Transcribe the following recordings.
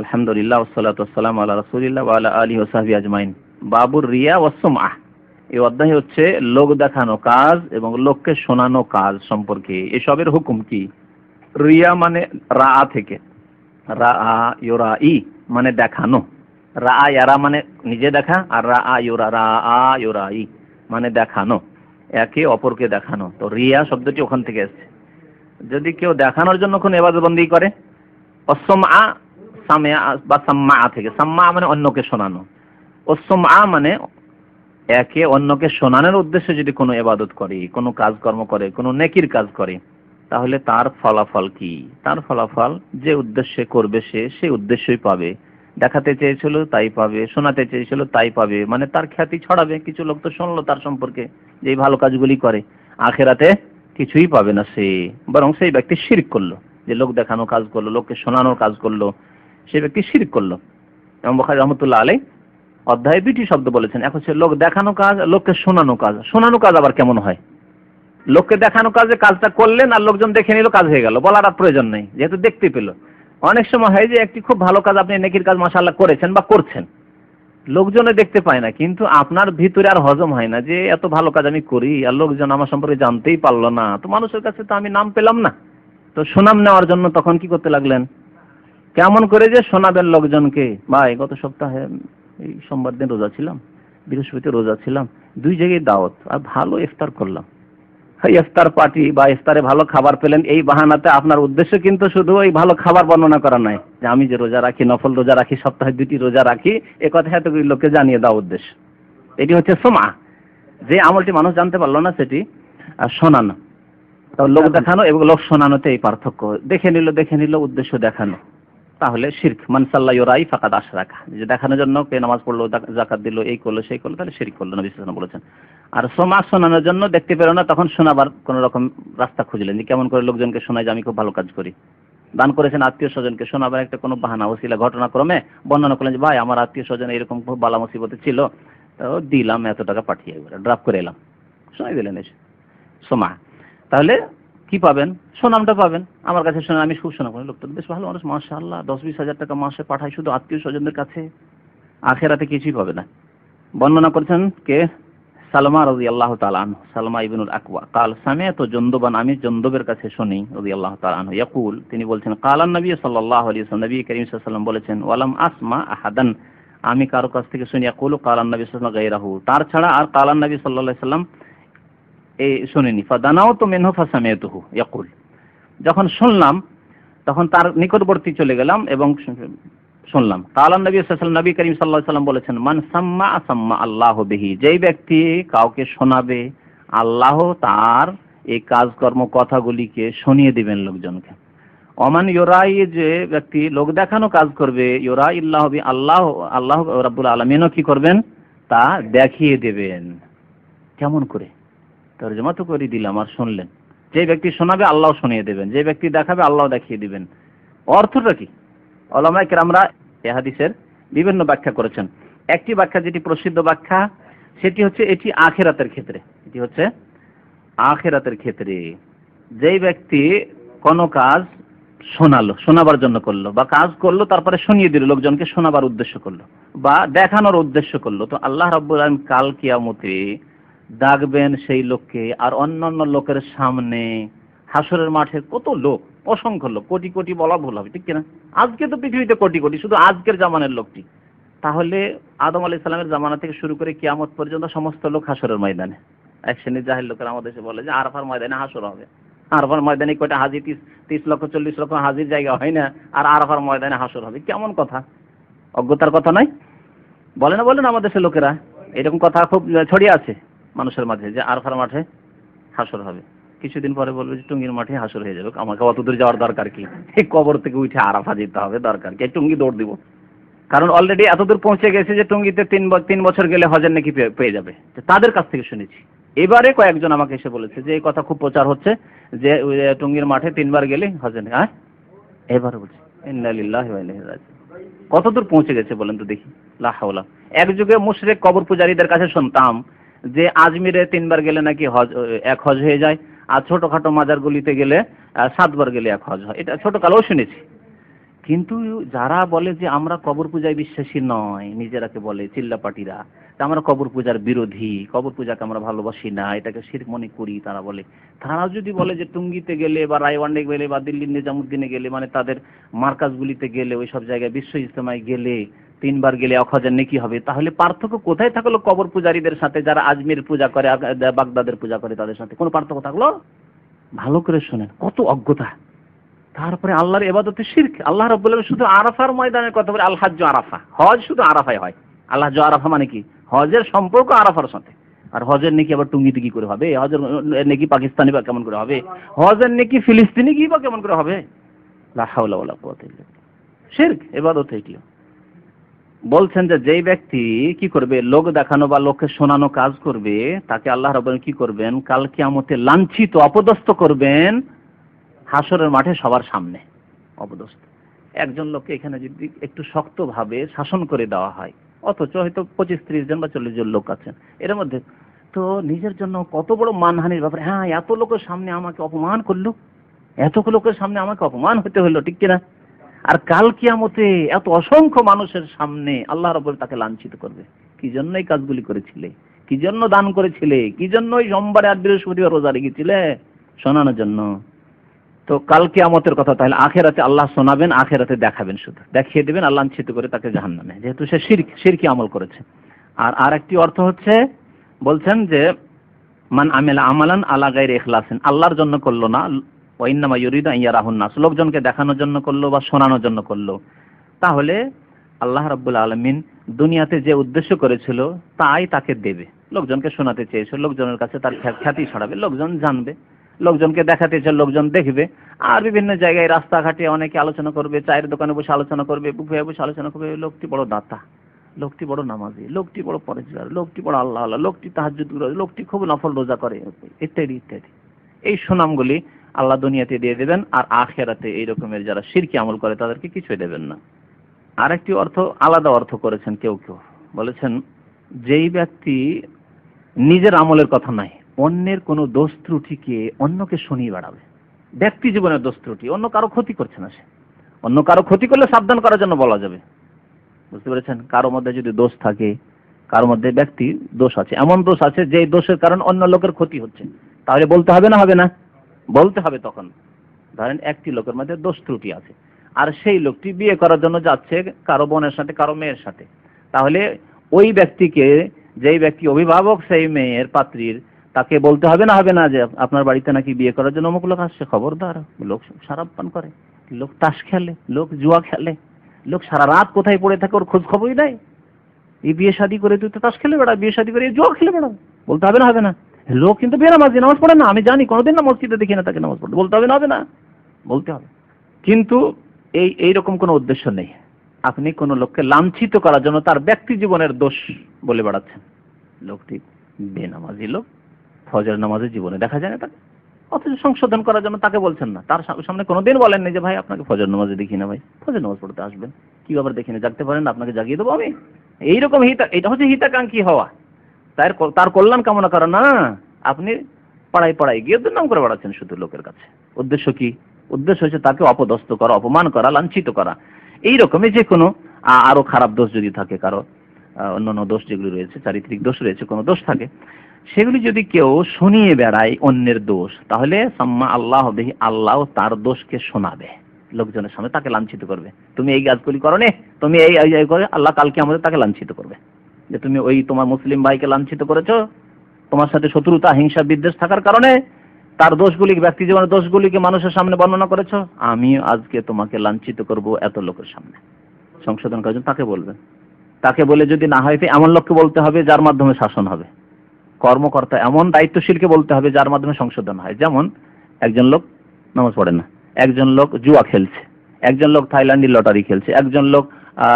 আলহামদুলিল্লাহ ওসালাতাম আল্লাহ রসুলিল্লাহ আল্লাহ আলী ওসাহাবি আজমাইন। বাবুর রিয়া ওসুমা এই অধ্যায় হচ্ছে লোক দেখানো কাজ এবং লোককে শোনানো কাজ সম্পর্কে। এসবের হুকুম কি? রিয়া মানে রা থেকে। রা ইয়োরা ই মানে দেখানো। রা ইয়ারা মানে নিজে দেখা আর রা ইয়োরা রা ইয়োরা ই মানে দেখানো। একে অপরকে দেখানো। তো রিয়া শব্দটি ওখান থেকে এসছে। যদি কেউ দেখানোর জন্য কোন এবাদবন্দি করে অসম আ সামে বা সাম্মা থেকে। সাম্মা মানে অন্যকে শোনানো। অসম আ মানে একে অন্যকে শোনানোর উদ্দেশ্যে যদি কোনো এবাদত করে, কোনো কাজকর্ম করে, কোনো নেকির কাজ করে, তাহলে তার ফলাফল কি? তার ফলাফল যে উদ্দেশ্যে করবে সে সেই উদ্দেশ্যই পাবে। দেখাতে চেয়েছিল তাই পাবে, শোনাতে চেয়েছিল তাই পাবে। মানে তার খ্যাতি ছড়াবে। কিছু লোক তো শুনলো তার সম্পর্কে যে ভালো কাজগুলি করে। আখেরাতে কিছুই পাবে না সে। বরং সেই ব্যক্তি শিরিক করল। যে লোক দেখানো কাজ করল, লোককে শোনানোর কাজ করল। সেই ব্যক্তি শিরিক করল। এবং বখারি রহমতুল্লাহ আলাই অধ্যায়ে দুইটি শব্দ বলেছেন। এক হচ্ছে লোক দেখানো কাজ, লোককে শোনানো কাজ। শোনানো কাজ আবার কেমন হয়? লোককে দেখানো কাজে কাজটা করলেন আর লোকজন দেখে নিল কাজ হয়ে গেল, বলার আর প্রয়োজন নেই, যেহেতু দেখতে পেল। অনেক সময় হয় যে একটি খুব ভালো কাজ আপনি নেকির কাজ মাসাল্লাহ করেছেন বা করছেন। লোকজনে দেখতে পায় না, কিন্তু আপনার ভিতরে আর হজম হয় না যে এত ভালো কাজ আমি করি আর লোকজন আমার সম্পর্কে জানতেই পারল না। তো মানুষের কাছে তো আমি নাম পেলাম না। তো সুনাম নেওয়ার জন্য তখন কি করতে লাগলেন? কেমন করে যে শোনাবেন লোকজনকে? ভাই গত সপ্তাহে এই সোমবার দিন রোজা ছিলাম বৃহস্পতি রোজা ছিলাম দুই জায়গায় দাওয়াত আর ভালো ইফতার করলাম। ইফতার পার্টি বা ইফতারে ভালো খাবার পেলেন এই বাহানাতে আপনার উদ্দেশ্য কিন্তু শুধু ওই ভালো খাবার বর্ণনা করা নয় যে আমি যে রোজা রাখি নফল রোজা রাখি সপ্তাহে দুটি রোজা রাখি এ কথা এতগুলি লোককে জানিয়ে দেওয়া উদ্দেশ্য। এটি হচ্ছে সোমা। যে আমলটি মানুষ জানতে পারল না সেটি আর শোনানো। লোক দেখানো এবং লোক শোনানোতে এই পার্থক্য। দেখে নিল দেখে নিল উদ্দেশ্য দেখানো। তাহলে শির্ক মানসাল্লাহ ইয়োরাই ফাঁকা দাস রাখা যে দেখানোর জন্য কে নামাজ পড়ল জাকাত দিল, এই করল, সেই করল, তাহলে শিরিক করল, নবী বলেছেন। আর সমাজ শোনানোর জন্য দেখতে পেল না, তখন শোনাবার কোন রকম রাস্তা খুঁজলেন যে কেমন করে লোকজনকে শোনায় যে আমি খুব ভালো কাজ করি। দান করেছেন আত্মীয় স্বজনকে, শোনাবার একটা কোনো বাহানা, ওসিলা, ঘটনাক্রমে বর্ণনা করলেন যে, ভাই, আমার আত্মীয় স্বজন এরকম খুব বালা মুসিবতে ছিল, তো দিলাম, এত টাকা পাঠিয়ে ড্রাফ করে এলাম। শোনাই দিলেন এসে, সোমা। তাহলে কি পাবেন? সুনামটা পাবেন। আমার কাছে শুনে আমি খুব শোনা লোক তো বেশ ভালো মানুষ মাসা আল্লাহ দশ বিশ হাজার টাকা মাসে পাঠায় শুধু আত্মীয় স্বজনদের কাছে। আখেরাতে কিছুই পাবে না। বর্ণনা করছেন কে? সালমা রদি আল্লাহ তালান সালমা ইবিনুল আকবা কাল সামে তো জন্দবান, আমি জন্দবের কাছে শুনি রদি আল্লাহ তালান ইয়াকুল, তিনি বলছেন, কালান নবী সাল্লাহ আলী নবী করিম সাল্লাম বলেছেন, ওয়ালাম আসমা আহাদান। আমি কারও কাছ থেকে শুনি, ইয়াকুল কালান নবী সাল্লাম গাইরাহু তার ছাড়া আর কালান নবী সাল্লাহ সাল্লাম শুনিনি। ফাদানাও তো মেনহ ফাসামিয়াতুহু, ইয়াকুল। যখন শুনলাম, তখন তার নিকটবর্তী চলে গেলাম এবং শুনলাম। কালান নবী সাল্লাম নবী করিম সাল্লাহ সাল্লাম বলেছেন, মান সাম্মা সাম্মা আল্লাহ বিহি। যেই ব্যক্তি কাউকে শোনাবে, আল্লাহ তার এই কাজকর্ম কথাগুলিকে শুনিয়ে দিবেন লোকজনকে। অমান ইয়োরাই যে ব্যক্তি লোক দেখানো কাজ করবে ইয়োরা ইল্লাহ আল্লাহ আল্লাহ রাব্বুল আলমিনও কি করবেন? তা দেখিয়ে দেবেন। কেমন করে? তর্জমা তো করে দিলাম, আর শুনলেন। যে ব্যক্তি শোনাবে আল্লাহ শুনিয়ে দেবেন। যে ব্যক্তি দেখাবে আল্লাহ দেখিয়ে দিবেন। অর্থটা কি? ওলামায় কেরামরা এ হাদিসের বিভিন্ন ব্যাখ্যা করেছেন। একটি ব্যাখ্যা যেটি প্রসিদ্ধ ব্যাখ্যা, সেটি হচ্ছে এটি আখেরাতের ক্ষেত্রে। এটি হচ্ছে আখেরাতের ক্ষেত্রে। যেই ব্যক্তি কোনো কাজ শোনালো, শোনাবার জন্য করল, বা কাজ করল, তারপরে শুনিয়ে দিল, লোকজনকে শোনাবার উদ্দেশ্য করল, বা দেখানোর উদ্দেশ্য করল, তো আল্লাহ রাব্বুল আলম কাল কিয়ামতে ডাকবেন সেই লোককে, আর অন্যান্য লোকের সামনে হাসরের মাঠে কত লোক, অসংখ্য লোক, কোটি কোটি বলা ভুল হবে, ঠিক কিনা? আজকে তো পৃথিবীতে কোটি কোটি, শুধু আজকের জামানের লোকটি। তাহলে আদম আলি সালামের জামানা থেকে শুরু করে কিয়ামত পর্যন্ত সমস্ত লোক হাসরের ময়দানে। এক শ্রেণির জাহির লোকের আমাদের দেশে বলে যে আরফার ময়দানে হাসর হবে। আরফার ময়দানে কয়টা হাজির তিরিশ তিরিশ লক্ষ, চল্লিশ লক্ষ হাজির জায়গা হয় না, আর আরফার ময়দানে হাসর হবে। কেমন কথা? অজ্ঞতার কথা নয়? বলে না বলেন আমাদের দেশের লোকেরা? এরকম কথা খুব ছড়িয়ে আছে। মানুষের মাঝে যে আরফার মাঠে হাসর হবে। কিছুদিন পরে বলবে যে, টুঙ্গির মাঠে হাসর হয়ে যাবে। আমাকে অত দূর যাওয়ার দরকার কি? এই কবর থেকে উঠে আরাফা যেতে হবে, দরকার কি? টুঙ্গি দৌড় দিব। কারণ অলরেডি এত দূর পৌঁছে গেছে যে, টুঙ্গিতে তিন তিন বছর গেলে হজের নাকি পেয়ে যাবে। তাদের কাছ থেকে শুনেছি। এবারে কয়েকজন আমাকে এসে বলেছে যে, এই কথা খুব প্রচার হচ্ছে যে টুঙ্গির মাঠে তিনবার গেলে হজে হ্যাঁ? এবারে বলছি কত দূর পৌঁছে গেছে বলেন তো দেখি। লাহাউলা এক যুগে মুশরেক কবর পূজারীদের কাছে শুনতাম যে আজমিরে তিনবার গেলে নাকি হজ, এক হজ হয়ে যায়, আর ছোটখাটো মাজারগুলিতে গেলে সাতবার গেলে এক হজ হয়। এটা ছোটকালেও শুনেছি। কিন্তু যারা বলে যে আমরা কবর পূজায় বিশ্বাসী নয়, নিজেরাকে বলে চিল্লাপাটিরা আমরা কবর পূজার বিরোধী, কবর পূজাকে আমরা ভালোবাসি না, এটাকে শির মনে করি তারা বলে। তারা যদি বলে যে টুঙ্গিতে গেলে বা রায়ওয়ান্ডে গেলে বা দিল্লির নিজামুদ্দিনে গেলে মানে তাদের মার্কাজগুলিতে গেলে ওই সব জায়গায় বিশ্ব ইজতেমায় গেলে তিনবার গেলে এক হাজার নেকি হবে। তাহলে পার্থক্য কোথায় থাকল? কবর পূজারীদের সাথে যারা আজমির পূজা করে বাগদাদের পূজা করে তাদের সাথে। কোনো পার্থক্য থাকল? ভালো করে শোনেন, কত অজ্ঞতা। তারপরে আল্লাহর এবাদতে শিরক। আল্লাহ রাব্বুল আলামিন শুধু আরাফার ময়দানের কথা বলে আল হাজ্জ আরাফা। হজ শুধু আরাফায় হয়। আল্লাহ হাজ্জ আরাফা মানে কি? হজের সম্পর্ক আরাফার সাথে। আর হজের নেকি আবার টুঙ্গিতে কি করে হবে। হজের নেকি পাকিস্তানি বা কেমন করে হবে? হজের নেকি ফিলিস্তিনি কি বা কেমন করে হবে? লা হাওলা ওয়ালা কুওয়াতা ইল্লা শিরক, এবাদত এটিও। বলছেন যে যেই ব্যক্তি কি করবে, লোক দেখানো বা লোককে শোনানো কাজ করবে, তাকে আল্লাহ আলামিন কি করবেন? কাল কিয়ামতে লাঞ্ছিত, অপদস্থ করবেন হাসরের মাঠে সবার সামনে। অপদস্থ। একজন লোককে এখানে যদি একটু শক্তভাবে শাসন করে দেওয়া হয়, অথচ হয়তো পঁচিশ, ত্রিশ জন বা চল্লিশ জন লোক আছেন, এর মধ্যে তো নিজের জন্য কত বড় মানহানির ব্যাপারে। হ্যাঁ এত লোকের সামনে আমাকে অপমান করল এত লোকের সামনে আমাকে অপমান হতে হলো, ঠিক কিনা? আর কাল কিয়ামতে এত অসংখ্য মানুষের সামনে আল্লাহ রব তাকে লাঞ্ছিত করবে। কি জন্য এই কাজগুলি করেছিলে? কি জন্য দান করেছিলে? কি জন্য ওই সোমবারে আর বৃহস্পতিবার রোজা রেখেছিলে? শোনানোর জন্য। তো কাল কিয়ামতের কথা তাহলে আখেরাতে আল্লাহ শোনাবেন, আখেরাতে দেখাবেন শুধু। দেখিয়ে দেবেন, আল্লাহ লাঞ্ছিত করে তাকে জাহান্নামে। যেহেতু সে শিরক, শিরকি আমল করেছে। আর আরেকটি অর্থ হচ্ছে, বলছেন যে, মান আমেলা আমালান আলা গাইরে ইখলাসিন। আল্লাহর জন্য করল না ওয়াইন্নামা ইউরিদু আন ইয়ারাহুন নাস লোকজনকে দেখানোর জন্য করল বা শোনানোর জন্য করল। তাহলে আল্লাহ রাব্বুল আলামিন দুনিয়াতে যে উদ্দেশ্য করেছিল, তাই তাকে দেবে। লোকজনকে শোনাতে চেয়েছে, লোকজনের কাছে তার খ্যাতি ছড়াবে, লোকজন জানবে। লোকজনকে দেখাতে চাই লোকজন দেখবে। আর বিভিন্ন জায়গায় রাস্তাঘাটে অনেকে আলোচনা করবে, চায়ের দোকানে বসে আলোচনা করবে, বুফে বসে আলোচনা করবে, লোকটি বড় দাতা, লোকটি বড় নামাজি, লোকটি বড় পরেজগার, লোকটি বড় আল্লাহ আল্লাহ, লোকটি তাহাজ্জুদ করে, লোকটি খুব নফল রোজা করে, ইত্যাদি ইত্যাদি। এই সুনামগুলি আল্লাহ দুনিয়াতে দিয়ে দেবেন আর আখেরাতে এই রকমের যারা শিরকি আমল করে তাদেরকে কিছুই দেবেন না। আরেকটি অর্থ, আলাদা অর্থ করেছেন কেউ কেউ। বলেছেন, যেই ব্যক্তি নিজের আমলের কথা নাই অন্যের কোনো দোষ ত্রুটিকে অন্যকে শুনিয়ে বেড়াবে। ব্যক্তি জীবনের দোষ ত্রুটি, অন্য কারও ক্ষতি করছে না সে। অন্য কারও ক্ষতি করলে সাবধান করার জন্য বলা যাবে। বুঝতে পেরেছেন? কারও মধ্যে যদি দোষ থাকে, কারও মধ্যে ব্যক্তি দোষ আছে। এমন দোষ আছে যে দোষের কারণ অন্য লোকের ক্ষতি হচ্ছে। তাহলে বলতে হবে না হবে না। বলতে হবে তখন। ধরেন একটি লোকের মধ্যে দোষ ত্রুটি আছে। আর সেই লোকটি বিয়ে করার জন্য যাচ্ছে কারও বোনের সাথে, কারও মেয়ের সাথে। তাহলে ওই ব্যক্তিকে, যেই ব্যক্তি অভিভাবক, সেই মেয়ের পাত্রীর, তাকে বলতে হবে না হবে না যে আপনার বাড়িতে নাকি বিয়ে করার জন্য অমুক লোক আসছে, খবরদার। লোক সারাপ পান করে। লোক তাস খেলে, লোক জুয়া খেলে। লোক সারা রাত কোথায় পড়ে থাকে ওর খোঁজ খবরই নাই। এই বিয়ে শাদী করে তুই তো তাস খেলে বেড়া বিয়ে শাদী করে জুয়া খেলে বেড়া বলতে হবে না হবে না। লোক কিন্তু বেনামাজি, নামাজ পড়ে না। আমি জানি, কোনোদিন না মসজিদে দেখি না তাকে নামাজ পড়তে। বলতে হবে না হবে না। বলতে হবে। কিন্তু এই এইরকম কোনো উদ্দেশ্য নেই। আপনি কোনো লোককে লাঞ্ছিত করার জন্য তার ব্যক্তি জীবনের দোষ বলে বেড়াচ্ছেন। লোকটি বেনামাজি লোক, ফজর নামাজে জীবনে দেখা যায় না তাকে। অথচ সংশোধন করার জন্য তাকে বলছেন না। তার সামনে কোনোদিন বলেন না যে, ভাই, আপনাকে ফজর নামাজে দেখি না ভাই। ফজর নামাজ পড়তে আসবেন। কি ব্যাপার দেখি না জাগতে পারেন আপনাকে জাগিয়ে দেবো আমি। এইরকম হিতা এটা হচ্ছে হিতাকাঙ্ক্ষী হওয়া। তার তার কল্যাণ কামনা করা। না। আপনি পাড়ায় পাড়ায় গিয়ে নাম করে বেড়াচ্ছেন শুধু লোকের কাছে। উদ্দেশ্য কি? উদ্দেশ্য হচ্ছে তাকে অপদস্থ করা, অপমান করা, লাঞ্ছিত করা। এই রকমই যে কোনো আরও খারাপ দোষ যদি থাকে কারও অন্যান্য দোষ যেগুলি রয়েছে, চারিত্রিক দোষ রয়েছে, কোনো দোষ থাকে, সেগুলি যদি কেউ শুনিয়ে বেড়ায় অন্যের দোষ, তাহলে সাম্মা আল্লাহ দেখি আল্লাহ তার দোষকে শোনাবে। লোকজনের সামনে তাকে লাঞ্ছিত করবে। তুমি এই কাজগুলি করো নে তুমি এই করে আল্লাহ কালকে আমাদের তাকে লাঞ্ছিত করবে। যে তুমি ওই তোমার মুসলিম ভাইকে লাঞ্ছিত করেছ তোমার সাথে শত্রুতা, হিংসা, বিদ্বেষ থাকার কারণে তার দোষগুলি, ব্যক্তি জীবনের দোষগুলিকে মানুষের সামনে বর্ণনা করেছ। আমি আজকে তোমাকে লাঞ্ছিত করব এত লোকের সামনে। সংশোধন করার জন্য তাকে বলবেন তাকে বলে যদি না হয় এমন লোককে বলতে হবে যার মাধ্যমে শাসন হবে। কর্মকর্তা এমন দায়িত্বশীলকে বলতে হবে যার মাধ্যমে সংশোধন হয়। যেমন, একজন লোক নামাজ পড়ে না। একজন লোক জুয়া খেলছে। একজন লোক থাইল্যান্ডি লটারি খেলছে। একজন লোক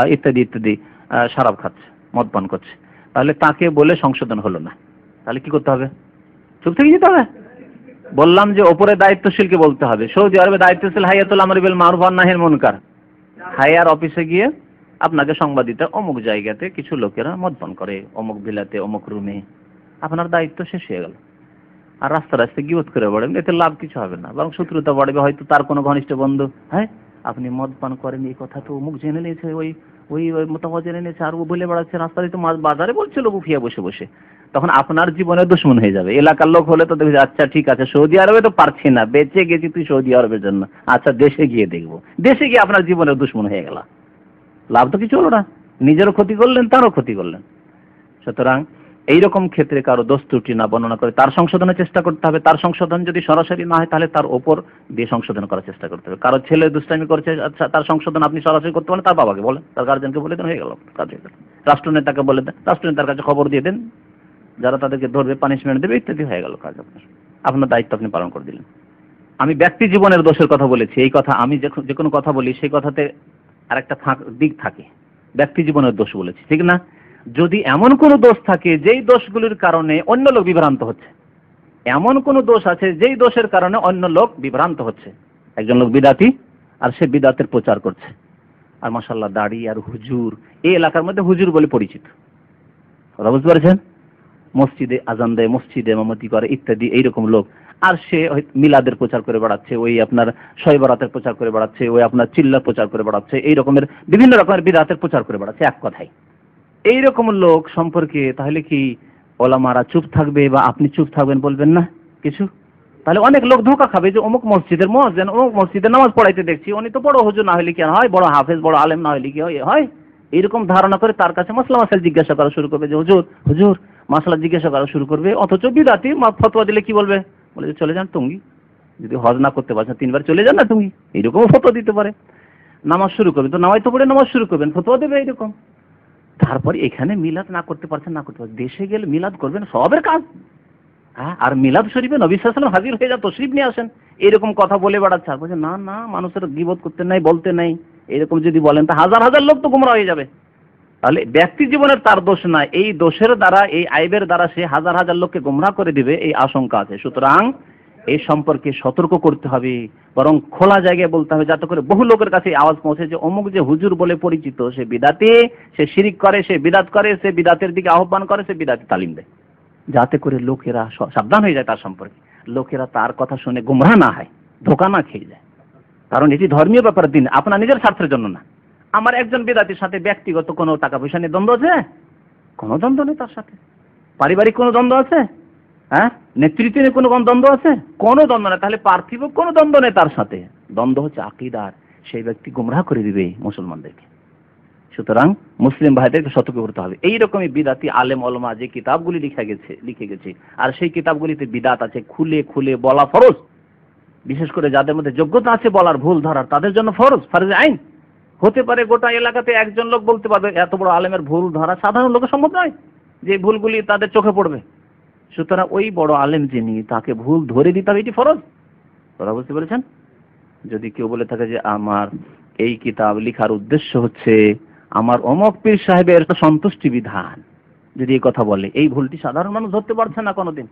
ইত্যাদি ইত্যাদি শরাব খাচ্ছে মদ পান করছে। তাহলে তাকে বলে সংশোধন হলো না। তাহলে কি করতে হবে? চুপ থেকে যেতে হবে? বললাম যে ওপরে দায়িত্বশীলকে বলতে হবে। সৌদি আরবে দায়িত্বশীল হাইয়াতুল আমর বিল মারুফ ওয়ান নাহিল মুনকার। হায়ার অফিসে গিয়ে আপনাকে সংবাদ দিতে অমুক জায়গাতে কিছু লোকেরা মদ পান করে, অমুক ভিলাতে, অমুক রুমে। আপনার দায়িত্ব শেষ হয়ে গেল। আর রাস্তা রাস্তায় গিবত করে বাড়বেন এতে লাভ কিছু হবে না। বরং শত্রুতা বাড়বে, হয়তো তার কোনো ঘনিষ্ঠ বন্ধু। হ্যাঁ? আপনি মদ পান করেন, এই কথা তো অমুক জেনে নিয়েছে, ওই ওই মোতামত জেনে নিয়েছে, আর ও বলে বেড়াচ্ছে, রাস্তায় তো মাছ বাজারে বলছিল বুফিয়া বসে বসে। তখন আপনার জীবনে দুশ্মন হয়ে যাবে। এলাকার লোক হলে তো দেখবে আচ্ছা ঠিক আছে, সৌদি আরবে তো পারছি না, বেঁচে গেছি তুই সৌদি আরবের জন্য। আচ্ছা দেশে গিয়ে দেখব। দেশে গিয়ে আপনার জীবনের দুশ্মন হয়ে গেল। লাভ তো কিছু হলো না। নিজেরও ক্ষতি করলেন, তারও ক্ষতি করলেন। সুতরাং এইরকম ক্ষেত্রে কারও দোষ ত্রুটি না বর্ণনা করে তার সংশোধনের চেষ্টা করতে হবে। তার সংশোধন যদি সরাসরি না হয়, তাহলে তার ওপর দিয়ে সংশোধন করার চেষ্টা করতে হবে। কারও ছেলে দুষ্টামি করছে আচ্ছা তার সংশোধন আপনি সরাসরি করতে পারেন, তার বাবাকে বলেন, তার গার্জেনকে বলে দেন, হয়ে গেল, কাজ হয়ে গেল। রাষ্ট্রনেতাকে বলে দেন, রাষ্ট্রনেতার কাছে খবর দিয়ে দেন। যারা তাদেরকে ধরবে পানিশমেন্ট দেবে, ইত্যাদি হয়ে গেল কাজ আপনার। আপনার দায়িত্ব আপনি পালন করে দিলেন। আমি ব্যক্তি জীবনের দোষের কথা বলেছি, এই কথা আমি যে কোনো কথা বলি, সেই কথাতে আরেকটা দিক থাকে। ব্যক্তি জীবনের দোষ বলেছি, ঠিক না? যদি এমন কোনো দোষ থাকে, যেই দোষগুলির কারণে অন্য লোক বিভ্রান্ত হচ্ছে, এমন কোনো দোষ আছে, যেই দোষের কারণে অন্য লোক বিভ্রান্ত হচ্ছে। একজন লোক বিদাতি, আর সে বিদাতের প্রচার করছে। আর মাসাল্লাহ দাড়ি আর হুজুর, এই এলাকার মধ্যে হুজুর বলে পরিচিত। ওরা বুঝতে পারছেন? মসজিদে আজান দেয়, মসজিদে মামতি করে, ইত্যাদি, এইরকম লোক। আর সে মিলাদের প্রচার করে বেড়াচ্ছে, ওই আপনার শয়বরাতের প্রচার করে বেড়াচ্ছে, ওই আপনার চিল্লার প্রচার করে বেড়াচ্ছে, এই রকমের বিভিন্ন রকমের বিরাতের প্রচার করে বেড়াচ্ছে, এক কথাই এই রকম লোক সম্পর্কে তাহলে কি ওলামারা চুপ থাকবে বা আপনি চুপ থাকবেন বলবেন না কিছু? তাহলে অনেক লোক ধোকা খাবে যে অমুক মসজিদের মসজিদ, অমুক মসজিদে নামাজ পড়াইতে দেখছি, উনি তো বড় হুজুর, না হলে কি হয়? বড় হাফেজ, বড় আলেম, না হলে কি হয়? এইরকম ধারণা করে তার কাছে মাসলা মাসাল জিজ্ঞাসা করা শুরু করবে যে, হুজুর হুজুর মাসলা জিজ্ঞাসা করা শুরু করবে, অথচ বিদাতি ফতোয়া দিলে কি বলবে? বলে যে, চলে যান টুঙ্গি। যদি হজ না করতে পারছেন, তিনবার চলে যান না টুঙ্গি। এইরকমও ফতোয়া দিতে পারে। নামাজ শুরু করবেন। তো নামাজ তো পড়ে নামাজ শুরু করবেন, ফতোয়া দেবে এইরকম। তারপর এখানে মিলাদ না করতে পারছেন, না করতে পারছেন। দেশে গেলে মিলাদ করবেন, সবের কাজ। হ্যাঁ আর মিলাদ শরীফে নবী সাল্লাম হাজির হয়ে যা তশরিফ নিয়ে আসেন। এরকম কথা বলে বেড়াচ্ছে। আর বলছে, না না, মানুষের বিবোধ করতে নাই, বলতে নাই। এরকম যদি বলেন, তা হাজার হাজার লোক তো গুমরা হয়ে যাবে। তাহলে ব্যক্তি জীবনের তার দোষ না এই দোষের দ্বারা, এই আইবের দ্বারা সে হাজার হাজার লোককে গুমরা করে দিবে, এই আশঙ্কা আছে। সুতরাং এই সম্পর্কে সতর্ক করতে হবে, বরং খোলা জায়গায় বলতে হবে, যাতে করে বহু লোকের কাছে আওয়াজ পৌঁছে যে অমুক যে হুজুর বলে পরিচিত, সে বিদাতে, সে শিরিক করে, সে বিদাত করে, সে বিদাতের দিকে আহ্বান করে, সে বিদাতে তালিম দেয়। যাতে করে লোকেরা সাবধান হয়ে যায় তার সম্পর্কে। লোকেরা তার কথা শুনে গুমরা না হয়, ধোকা না খেয়ে যায়। কারণ এটি ধর্মীয় ব্যাপার দিন, আপনার নিজের স্বার্থের জন্য না। আমার একজন বেদাতির সাথে ব্যক্তিগত কোনো টাকা পয়সা নিয়ে দ্বন্দ্ব আছে? কোনো দ্বন্দ্ব নেই তার সাথে। পারিবারিক কোনো দ্বন্দ্ব আছে? হ্যাঁ? নেতৃত্বে নিয়ে কোনো দ্বন্দ্ব আছে? কোনো দ্বন্দ্ব নেই। তাহলে পার্থিব কোনো দ্বন্দ্ব নেই তার সাথে। দ্বন্দ্ব হচ্ছে আকিদার। সেই ব্যক্তি গুমরাহ করে দিবে মুসলমানদেরকে। সুতরাং মুসলিম ভাইদেরকে সতর্ক করতে হবে। এইরকমই বিদাতি আলেম অলমা যে কিতাবগুলি লিখে গেছে লিখে গেছে। আর সেই কিতাবগুলিতে বিদাত আছে, খুলে খুলে বলা ফরজ। বিশেষ করে যাদের মধ্যে যোগ্যতা আছে বলার ভুল ধরার তাদের জন্য ফরজ ফরজ আইন। হতে পারে গোটা এলাকাতে একজন লোক বলতে পারবে, এত বড় আলেমের ভুল ধরা সাধারণ লোকের সম্ভব নয় যে ভুলগুলি তাদের চোখে পড়বে। সুতরাং ওই বড় আলেম যিনি, তাকে ভুল ধরে দিতে হবে, এটি ফরজ। তোরা বুঝতে পেরেছেন? যদি কেউ বলে থাকে যে, আমার এই কিতাব লিখার উদ্দেশ্য হচ্ছে আমার অমক পীর সাহেবের সন্তুষ্টি বিধান। যদি এই কথা বলে, এই ভুলটি সাধারণ মানুষ ধরতে পারছে না কোনোদিন।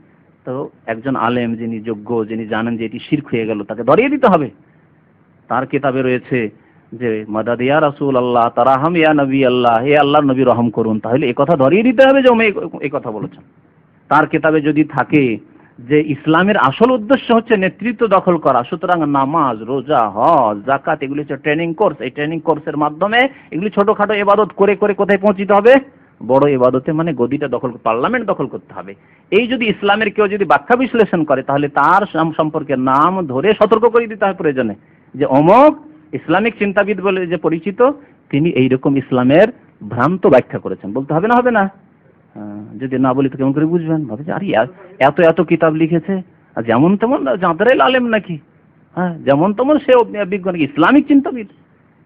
তো একজন আলেম যিনি যোগ্য, যিনি জানেন যে এটি শির্ক হয়ে গেল, তাকে ধরিয়ে দিতে হবে। তার কিতাবে রয়েছে যে, মাদাদ ইয়া রাসুল আল্লাহ তারাহাম ইয়া নবী আল্লাহ হে আল্লাহ নবী রহম করুন। তাহলে এই কথা ধরিয়ে দিতে হবে যে উনি এই কথা বলেছেন। তার কিতাবে যদি থাকে যে, ইসলামের আসল উদ্দেশ্য হচ্ছে নেতৃত্ব দখল করা, সুতরাং নামাজ, রোজা, হজ জাকাত এগুলি হচ্ছে ট্রেনিং কোর্স। এই ট্রেনিং কোর্সের মাধ্যমে এগুলি ছোটখাটো এবাদত করে করে কোথায় পৌঁছিতে হবে? বড় এবাদতে মানে গদিটা দখল পার্লামেন্ট দখল করতে হবে। এই যদি ইসলামের কেউ যদি ব্যাখ্যা বিশ্লেষণ করে, তাহলে তার সম্পর্কে নাম ধরে সতর্ক করে দিতে হয় প্রয়োজনে। যে অমক ইসলামিক চিন্তাবিদ বলে যে পরিচিত, তিনি এই রকম ইসলামের ভ্রান্ত ব্যাখ্যা করেছেন। বলতে হবে না হবে না। যদি না বলি তো কেমন করে বুঝবেন? ভাবে আরে এত এত কিতাব লিখেছে, আর যেমন তেমন যাঁদেরাই আলেম নাকি? হ্যাঁ যেমন তেমন সে বিজ্ঞান ইসলামিক চিন্তাবিদ।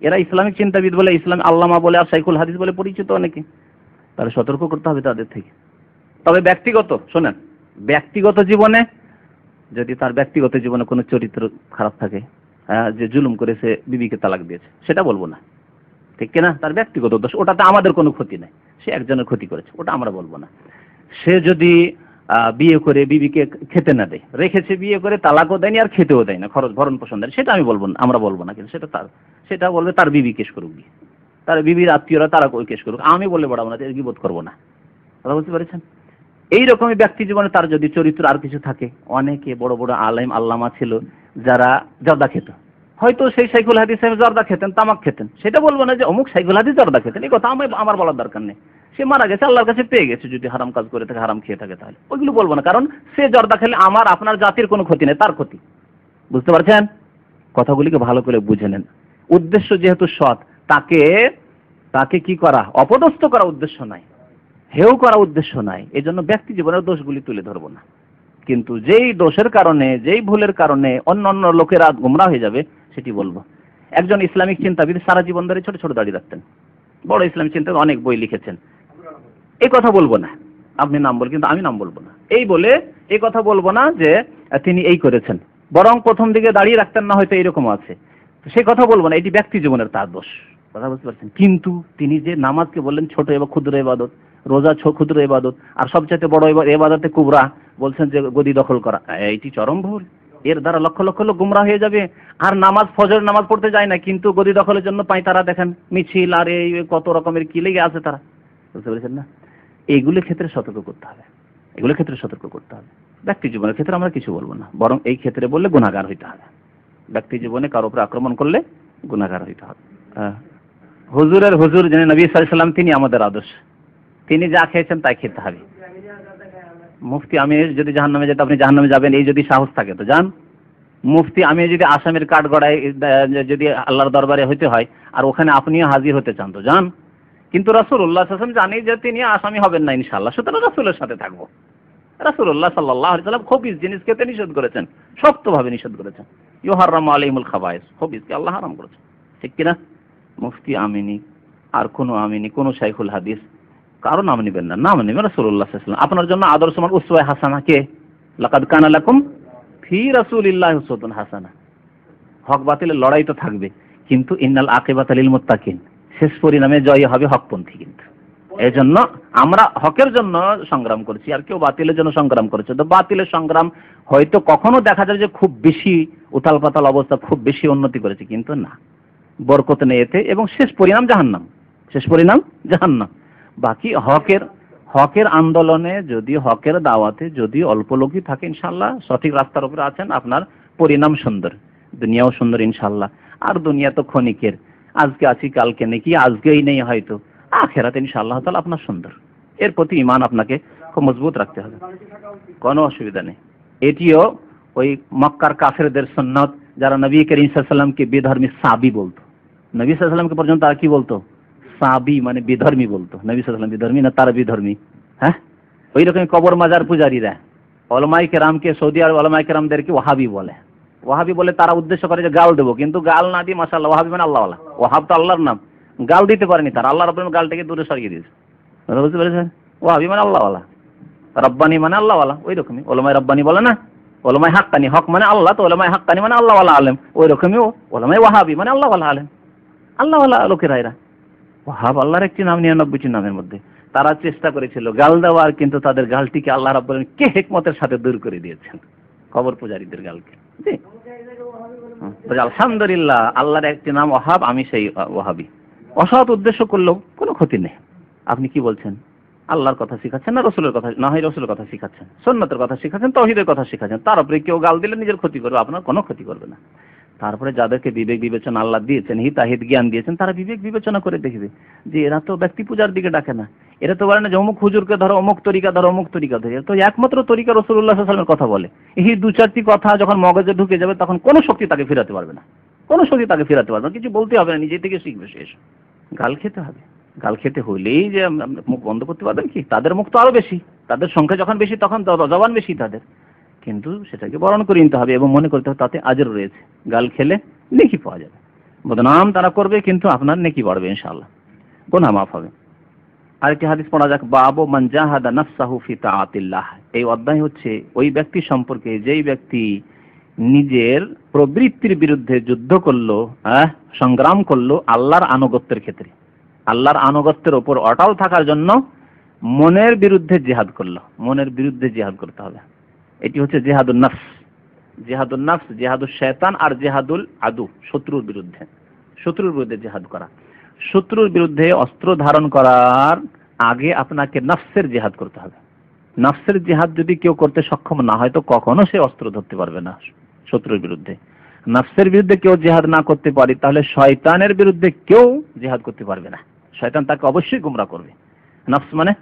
এরা ইসলামিক চিন্তাবিদ বলে, ইসলাম আল্লামা বলে, আর সাইকুল হাদিস বলে পরিচিত অনেকে। তাহলে সতর্ক করতে হবে তাদের থেকে। তবে ব্যক্তিগত, শোনেন, ব্যক্তিগত জীবনে যদি তার ব্যক্তিগত জীবনে কোনো চরিত্র খারাপ থাকে যে জুলুম করে সে বিবিকে তালাক দিয়েছে, সেটা বলব না। ঠিক কিনা? তার ব্যক্তিগত দোষ, ওটাতে আমাদের কোনো ক্ষতি নেই। সে একজনের ক্ষতি করেছে, ওটা আমরা বলব না। সে যদি বিয়ে করে বিবিকে খেতে না দেয়, রেখেছে বিয়ে করে, তালাকও দেয়নি আর খেতেও দেয় না খরচ ভরণ পোষণ দেয় সেটা আমি বলব না, আমরা বলব না, কিন্তু সেটা তার, সেটা বলবে তার বিবি কেস করুক তার বিবির আত্মীয়রা তারা কেস করুক। আমি বলে বড়াবো না বোধ করব না। কথা বুঝতে পেরেছেন? এইরকমই ব্যক্তি জীবনে তার যদি চরিত্র আর কিছু থাকে, অনেকে বড় বড় আলেম, আল্লামা ছিল, যারা জর্দা খেত। হয়তো সেই সাইকুল হাদিস জর্দা খেতেন, তামাক খেতেন। সেটা বলব না যে অমুক সাইকুল হাদিস জর্দা খেতেন, এই কথা আমি আমার বলার দরকার নেই। সে মারা গেছে, আল্লাহর কাছে পেয়ে গেছে, যদি হারাম কাজ করে থাকে, হারাম খেয়ে থাকে তাহলে। ওইগুলো বলব না, কারণ সে জর্দা খেলে আমার, আপনার জাতির কোনো ক্ষতি নেই, তার ক্ষতি। বুঝতে পারছেন? কথাগুলিকে ভালো করে বুঝে নেন। উদ্দেশ্য যেহেতু সৎ তাকে তাকে কি করা? অপদস্থ করা উদ্দেশ্য নাই। হেউ করা উদ্দেশ্য নাই। এই জন্য ব্যক্তি জীবনের দোষগুলি তুলে ধরবো না। কিন্তু যেই দোষের কারণে, যেই ভুলের কারণে অন্য অন্য লোকেরা গুমরা হয়ে যাবে, সেটি বলব। একজন ইসলামিক চিন্তাবিদ সারা জীবন ধরে ছোট ছোট দাড়ি রাখতেন। বড় ইসলামিক চিন্তা অনেক বই লিখেছেন। এই কথা বলব না। আপনি নাম বল, কিন্তু আমি নাম বলব না। এই বলে, এই কথা বলব না যে, তিনি এই করেছেন। বরং প্রথম দিকে দাঁড়িয়ে রাখতেন না, হয়তো এরকম আছে। সেই কথা বলব না, এটি ব্যক্তি জীবনের তার দোষ। কথা বুঝতে পারছেন? কিন্তু তিনি যে নামাজকে বললেন, ছোট এবং ক্ষুদ্র এবাদত, রোজা ক্ষুদ্র এবাদত, আর সবচাইতে বড় এবা- এবাদতে কুবরা, বলছেন যে গদি দখল করা। এইটি চরম ভুল। এর দ্বারা লক্ষ লক্ষ লোক গুমরা হয়ে যাবে। আর নামাজ ফজর নামাজ পড়তে যায় না, কিন্তু গদি দখলের জন্য পাই তারা, দেখেন, মিছিল আর এই কত রকমের কি লেগে আছে তারা। বুঝতে পেরেছেন না? এইগুলোর ক্ষেত্রে সতর্ক করতে হবে। এগুলোর ক্ষেত্রে সতর্ক করতে হবে। ব্যক্তি জীবনের ক্ষেত্রে আমরা কিছু বলব না। বরং এই ক্ষেত্রে বললে গুণাগার হইতে হবে। ব্যক্তি জীবনে কারও উপরে আক্রমণ করলে গুণাগার হইতে হবে। হ্যাঁ। হুজুরের হুজুর যিনি নবী সাল্লাম তিনি আমাদের আদর্শ। তিনি যা খেয়েছেন তাই খেতে হবে। মুফতি আমি যদি জাহান্নামে যেতে, আপনি জাহান্নামে যাবেন, এই যদি সাহস থাকে তো যান। মুফতি আমি যদি আসামের কাঠগড়ায় যদি আল্লাহর দরবারে হইতে হয়, আর ওখানে আপনিও হাজির হতে চান তো যান। কিন্তু রাসূলুল্লাহ সাল্লাম জানি যে তিনি আসামি হবেন না ইনশাআল্লাহ। সুতরাং রাসূলের সাথে থাকব। রাসূলুল্লাহ সাল্লাল্লাহু আলাইহি সাল্লাম খবিস জিনিস খেতে নিষেধ করেছেন, শক্তভাবে নিষেধ করেছেন। ইউহাররামু আলাইহিমুল খাবায়েস খবিসকে আল্লাহ হারাম করেছেন। ঠিক কিনা? মুফতি আমিনি, আর কোনো আমিনি, কোনো শাইখুল হাদিস। কারও নাম নেবেন না। নাম নেবেন রাসূলুল্লাহ সাল্লাল্লাহু আপনার জন্য আদর্শ মান উসওয়া হাসানা কে? লাকাদ কানা লাকুম ফি রাসূলিল্লাহি উসওয়াতুন হাসানা। হক বাতিলের লড়াই তো থাকবে। কিন্তু ইন্নাল আকিবাতা লিল মুত্তাকিন। শেষ পরিণামে জয় হবে হকপন্থী কিন্তু। এই জন্য আমরা হকের জন্য সংগ্রাম করছি, আর কেউ বাতিলের জন্য সংগ্রাম করেছে। তো বাতিলের সংগ্রাম হয়তো কখনো দেখা যায় যে খুব বেশি পাতাল অবস্থা, খুব বেশি উন্নতি করেছে, কিন্তু না। বরকত নেই এতে, এবং শেষ পরিণাম জাহান্নাম। শেষ পরিণাম জাহান্নাম। বাকি হকের হকের আন্দোলনে যদি, হকের দাওয়াতে যদি অল্প লোকই থাকে ইনশাল্লাহ সঠিক রাস্তার উপরে আছেন আপনার পরিণাম সুন্দর, দুনিয়াও সুন্দর ইনশাল্লাহ আর দুনিয়া তো ক্ষণিকের, আজকে আছি, কালকে নেই, কি আজকেই নেই হয়তো। আখেরাতে ইনশাআল্লাহ তাআলা আপনার সুন্দর। এর প্রতি ইমান আপনাকে খুব মজবুত রাখতে হবে। কোনো অসুবিধা নেই। এটিও ওই মক্কার কাফেরদের সুন্নত, যারা নবী করিম সাল্লামকে বেধর্মী সাবি বলতো। নবী সাল্লামকে পর্যন্ত আর কি বলতো? সাবি মানে বিধর্মী বলতো। নবী সাল্লাম বিধর্মী না তারা বিধর্মী? হ্যাঁ? ওই রকম কবর মাজার পূজারীরা। অলমাই কেরামকে সৌদি আরব অলমাই কেরামদেরকে ওহাবি বলে। ওহাবি বলে তারা উদ্দেশ্য করে যে গাল দেবো, কিন্তু গাল না দিয়ে মাসাল্লাহ ওহাবি মানে আল্লাহ ওহাব তো আল্লাহর নাম। গাল দিতে পারেনি তারা। আল্লাহ রব গালটাকে দূরে সরিয়ে দিয়েছে। বুঝতে পেরেছেন? ওহাবি মানে আল্লাহ আল্লাহওয়ালা। রব্বানি মানে আল্লাহ আল্লাহওয়ালা। ওই রকমই ওলমাই রব্বানি বলে না? ওলমাই হাক্কানি। হক মানে আল্লাহ, তো ওলমাই হাক্কানি মানে আল্লাহ আল্লাহওয়ালা আলেম। ওই রকমই ওলমাই ওয়াহাবি মানে আল্লাহ আল্লাহওয়ালা আলেম। আল্লাহওয়ালা লোকেরা এরা ওহাব আল্লাহর একটি নাম নিরানব্বইটি নামের মধ্যে। তারা চেষ্টা করেছিল গাল দেওয়ার, কিন্তু তাদের গালটিকে আল্লাহ রাব বলেন কে হেকমতের সাথে দূর করে দিয়েছেন? কবর পূজারীদের গালকে। আলহামদুলিল্লাহ, আল্লাহর একটি নাম ওহাব আমি সেই ওহাবি অসৎ উদ্দেশ্য করলেও কোনো ক্ষতি নেই। আপনি কি বলছেন? আল্লাহর কথা শিখাচ্ছেন না রসুলের কথা? না হয় রসুলের কথা শিখাচ্ছেন? সন্ন্যতের কথা শিখাচ্ছেন, তহিদের কথা শিখাচ্ছেন? তার উপরে কেউ গাল দিলে নিজের ক্ষতি করবে, আপনার কোনো ক্ষতি করবে না। তারপরে যাদেরকে বিবেক বিবেচনা আল্লাহ দিয়েছেন হিতাহিত জ্ঞান দিয়েছেন, তারা বিবেক বিবেচনা করে দেখবে যে এরা তো ব্যক্তি পূজার দিকে ডাকে না। এরা তো বলে না যে অমুক হুজুরকে ধরো, অমুক তরিকা ধরো, অমুক তরিকা ধরে। তো একমাত্র তরিকা রসুল্লাহ সাল্লামের কথা বলে। এই দু চারটি কথা যখন মগজে ঢুকে যাবে, তখন কোনো শক্তি তাকে ফেরাতে পারবে না। কোনো শক্তি তাকে ফেরাতে পারবে না। কিছু বলতে হবে না, নিজে থেকে শিখবে শেষ। গাল খেতে হবে। গাল খেতে হলেই যে, মুখ বন্ধ করতে পারবেন কি? তাদের মুখ তো আরও বেশি। তাদের সংখ্যা যখন বেশি, তখন জবান বেশি তাদের। কিন্তু সেটাকে বরণ করে নিতে হবে এবং মনে করতে হবে তাতে আজর রয়েছে। গাল খেলে নেকি পাওয়া যাবে। বদনাম তারা করবে কিন্তু আপনার নেকি বাড়বে ইনশাআল্লাহ। গোনা মাফ হবে। আরেকটি হাদিস পড়া যাক, বাবু মান জাহাদা নাফসাহু ফি তাআতিল্লাহ। এই অধ্যায় হচ্ছে ওই ব্যক্তি সম্পর্কে যেই ব্যক্তি নিজের প্রবৃত্তির বিরুদ্ধে যুদ্ধ করল সংগ্রাম করল আল্লাহর আনুগত্যের ক্ষেত্রে। আল্লাহর আনুগত্যের ওপর অটল থাকার জন্য মনের বিরুদ্ধে জিহাদ করল। মনের বিরুদ্ধে জিহাদ করতে হবে। এটি হচ্ছে জেহাদুল নফস। জেহাদুল নফস জেহাদুল শয়তান আর জেহাদুল আদু, শত্রুর বিরুদ্ধে। শত্রুর বিরুদ্ধে জেহাদ করা। শত্রুর বিরুদ্ধে অস্ত্র ধারণ করার আগে আপনাকে নফসের জেহাদ করতে হবে। নফসের জেহাদ যদি কেউ করতে সক্ষম না হয়, তো কখনো সে অস্ত্র ধরতে পারবে না শত্রুর বিরুদ্ধে। নাফসের বিরুদ্ধে কেউ জেহাদ না করতে পারে, তাহলে শয়তানের বিরুদ্ধে কেউ জেহাদ করতে পারবে না। শয়তান তাকে অবশ্যই গুমরা করবে। নাফস মানে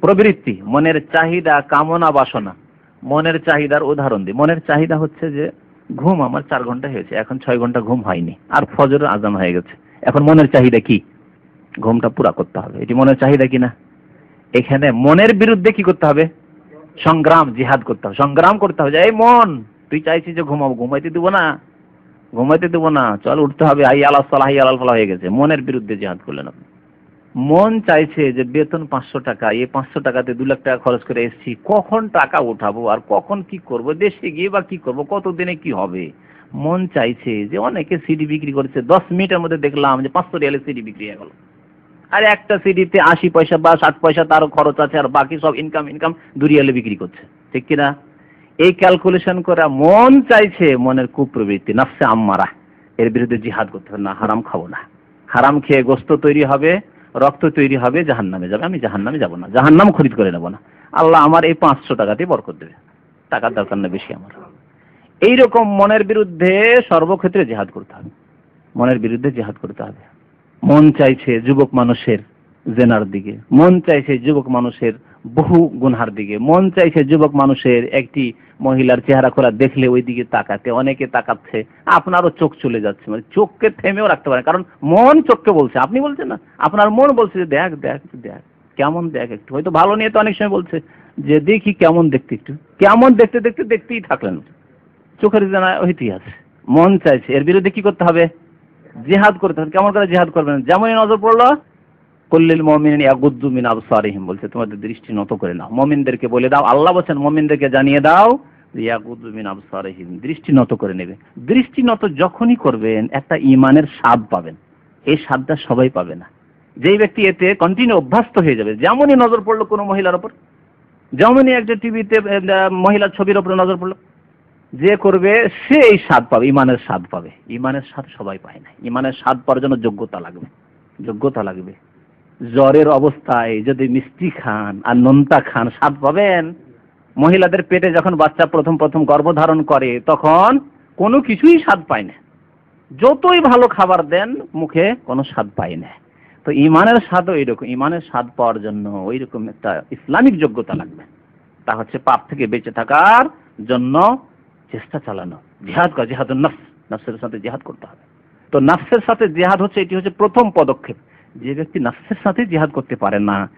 প্রবৃত্তি, মনের চাহিদা, কামনা, বাসনা। মনের চাহিদার উদাহরণ দিই। মনের চাহিদা হচ্ছে যে ঘুম আমার চার ঘণ্টা হয়েছে, এখন ছয় ঘণ্টা ঘুম হয়নি, আর ফজর আজান হয়ে গেছে। এখন মনের চাহিদা কি? ঘুমটা পুরা করতে হবে। এটি মনের চাহিদা কিনা? এখানে মনের বিরুদ্ধে কি করতে হবে? সংগ্রাম, জিহাদ করতে হবে। সংগ্রাম করতে হবে এই মন, তুই চাইছিস যে ঘুমাবো, ঘুমাইতে দেবো না, ঘুমাইতে দেবো না, চল উঠতে হবে আই আল্লাহ সাল্লাহ আই আল্লাহ ফালা হয়ে গেছে। মনের বিরুদ্ধে জিহাদ করলেন আপনি। মন চাইছে যে বেতন পাঁচশো টাকা, এই পাঁচশো টাকাতে দু লাখ টাকা খরচ করে এসেছি, কখন টাকা উঠাবো আর কখন কি করব, দেশে গিয়ে বা কি করব, কতদিনে কি হবে? মন চাইছে যে অনেকে সিডি বিক্রি করছে, দশ মিনিটের মধ্যে দেখলাম যে পাঁচশো রিয়ালে সিডি বিক্রি হয়ে গেল। আর একটা সিডিতে আশি পয়সা বা ষাট পয়সা তারও খরচ আছে আর বাকি সব ইনকাম ইনকাম দু রিয়ালে বিক্রি করছে। ঠিক কিনা? এই ক্যালকুলেশন করা মন চাইছে, মনের কুপ্রবৃত্তি। নাফসে আম্মারা, এর বিরুদ্ধে জিহাদ করতে হবে না, হারাম খাব না। হারাম খেয়ে গোস্ত তৈরি হবে রক্ত তৈরি হবে জাহান নামে যাবে। আমি জাহান নামে যাব না। জাহান নাম খরিদ করে নেব না। আল্লাহ আমার এই পাঁচশো টাকাতেই বরকত দেবে। টাকার দরকার না বেশি আমার। এইরকম মনের বিরুদ্ধে সর্বক্ষেত্রে জেহাদ করতে হবে। মনের বিরুদ্ধে জেহাদ করতে হবে। মন চাইছে যুবক মানুষের জেনার দিকে। মন চাইছে যুবক মানুষের বহু গুনহার দিকে। মন চাইছে যুবক মানুষের একটি মহিলার চেহারা খোলা, দেখলে ওই দিকে তাকাতে, অনেকে তাকাচ্ছে, আপনারও চোখ চলে যাচ্ছে। মানে চোখকে থেমেও রাখতে পারে কারণ মন চোখকে বলছে। আপনি বলছেন না? আপনার মন বলছে যে, দেখ দেখ দেখ, কেমন দেখ একটু। হয়তো ভালো নিয়ে তো অনেক সময় বলছে যে, দেখি কেমন দেখতে একটু। কেমন দেখতে দেখতে দেখতেই থাকলেন। চোখের জানা আছে মন চাইছে। এর বিরুদ্ধে কি করতে হবে? জেহাদ করতে হবে। কেমন করে জেহাদ করবেন? যেমনই নজর পড়ল কল্লিল মমিন ইয়াগুদ্দু মিন আবসারিহিম বলছে, তোমাদের দৃষ্টি নত করে নাও। মমিনদেরকে বলে দাও, আল্লাহ বলছেন, মমিনদেরকে জানিয়ে দাও ইয়াগুদ্দু মিন আবসারিহিম, দৃষ্টি নত করে নেবে। দৃষ্টি নত যখনই করবেন, একটা ইমানের স্বাদ পাবেন। এই স্বাদটা সবাই পাবে না। যেই ব্যক্তি এতে কন্টিনিউ অভ্যস্ত হয়ে যাবে, যেমনই নজর পড়ল কোনো মহিলার ওপর, যেমনই একটা টিভিতে মহিলার ছবির ওপরে নজর পড়ল, যে করবে, সে এই স্বাদ পাবে ইমানের স্বাদ পাবে। ইমানের স্বাদ সবাই পায় না। ইমানের স্বাদ পাওয়ার জন্য যোগ্যতা লাগবে। যোগ্যতা লাগবে। জ্বরের অবস্থায় যদি মিষ্টি খান আর নোনতা খান, স্বাদ পাবেন? মহিলাদের পেটে যখন বাচ্চা প্রথম প্রথম গর্ভধারণ করে, তখন কোনো কিছুই স্বাদ পায় না। যতই ভালো খাবার দেন, মুখে কোনো স্বাদ পায় না। তো ইমানের স্বাদও এইরকম। ইমানের স্বাদ পাওয়ার জন্য ওই রকম একটা ইসলামিক যোগ্যতা লাগবে। তা হচ্ছে পাপ থেকে বেঁচে থাকার জন্য চেষ্টা চালানো। জিহাদ করা জিহাদ নফস। নফসের সাথে জিহাদ করতে হবে। তো নফসের সাথে জিহাদ হচ্ছে, এটি হচ্ছে প্রথম পদক্ষেপ। যে ব্যক্তি নফসের সাথে জিহাদ করতে পারে না,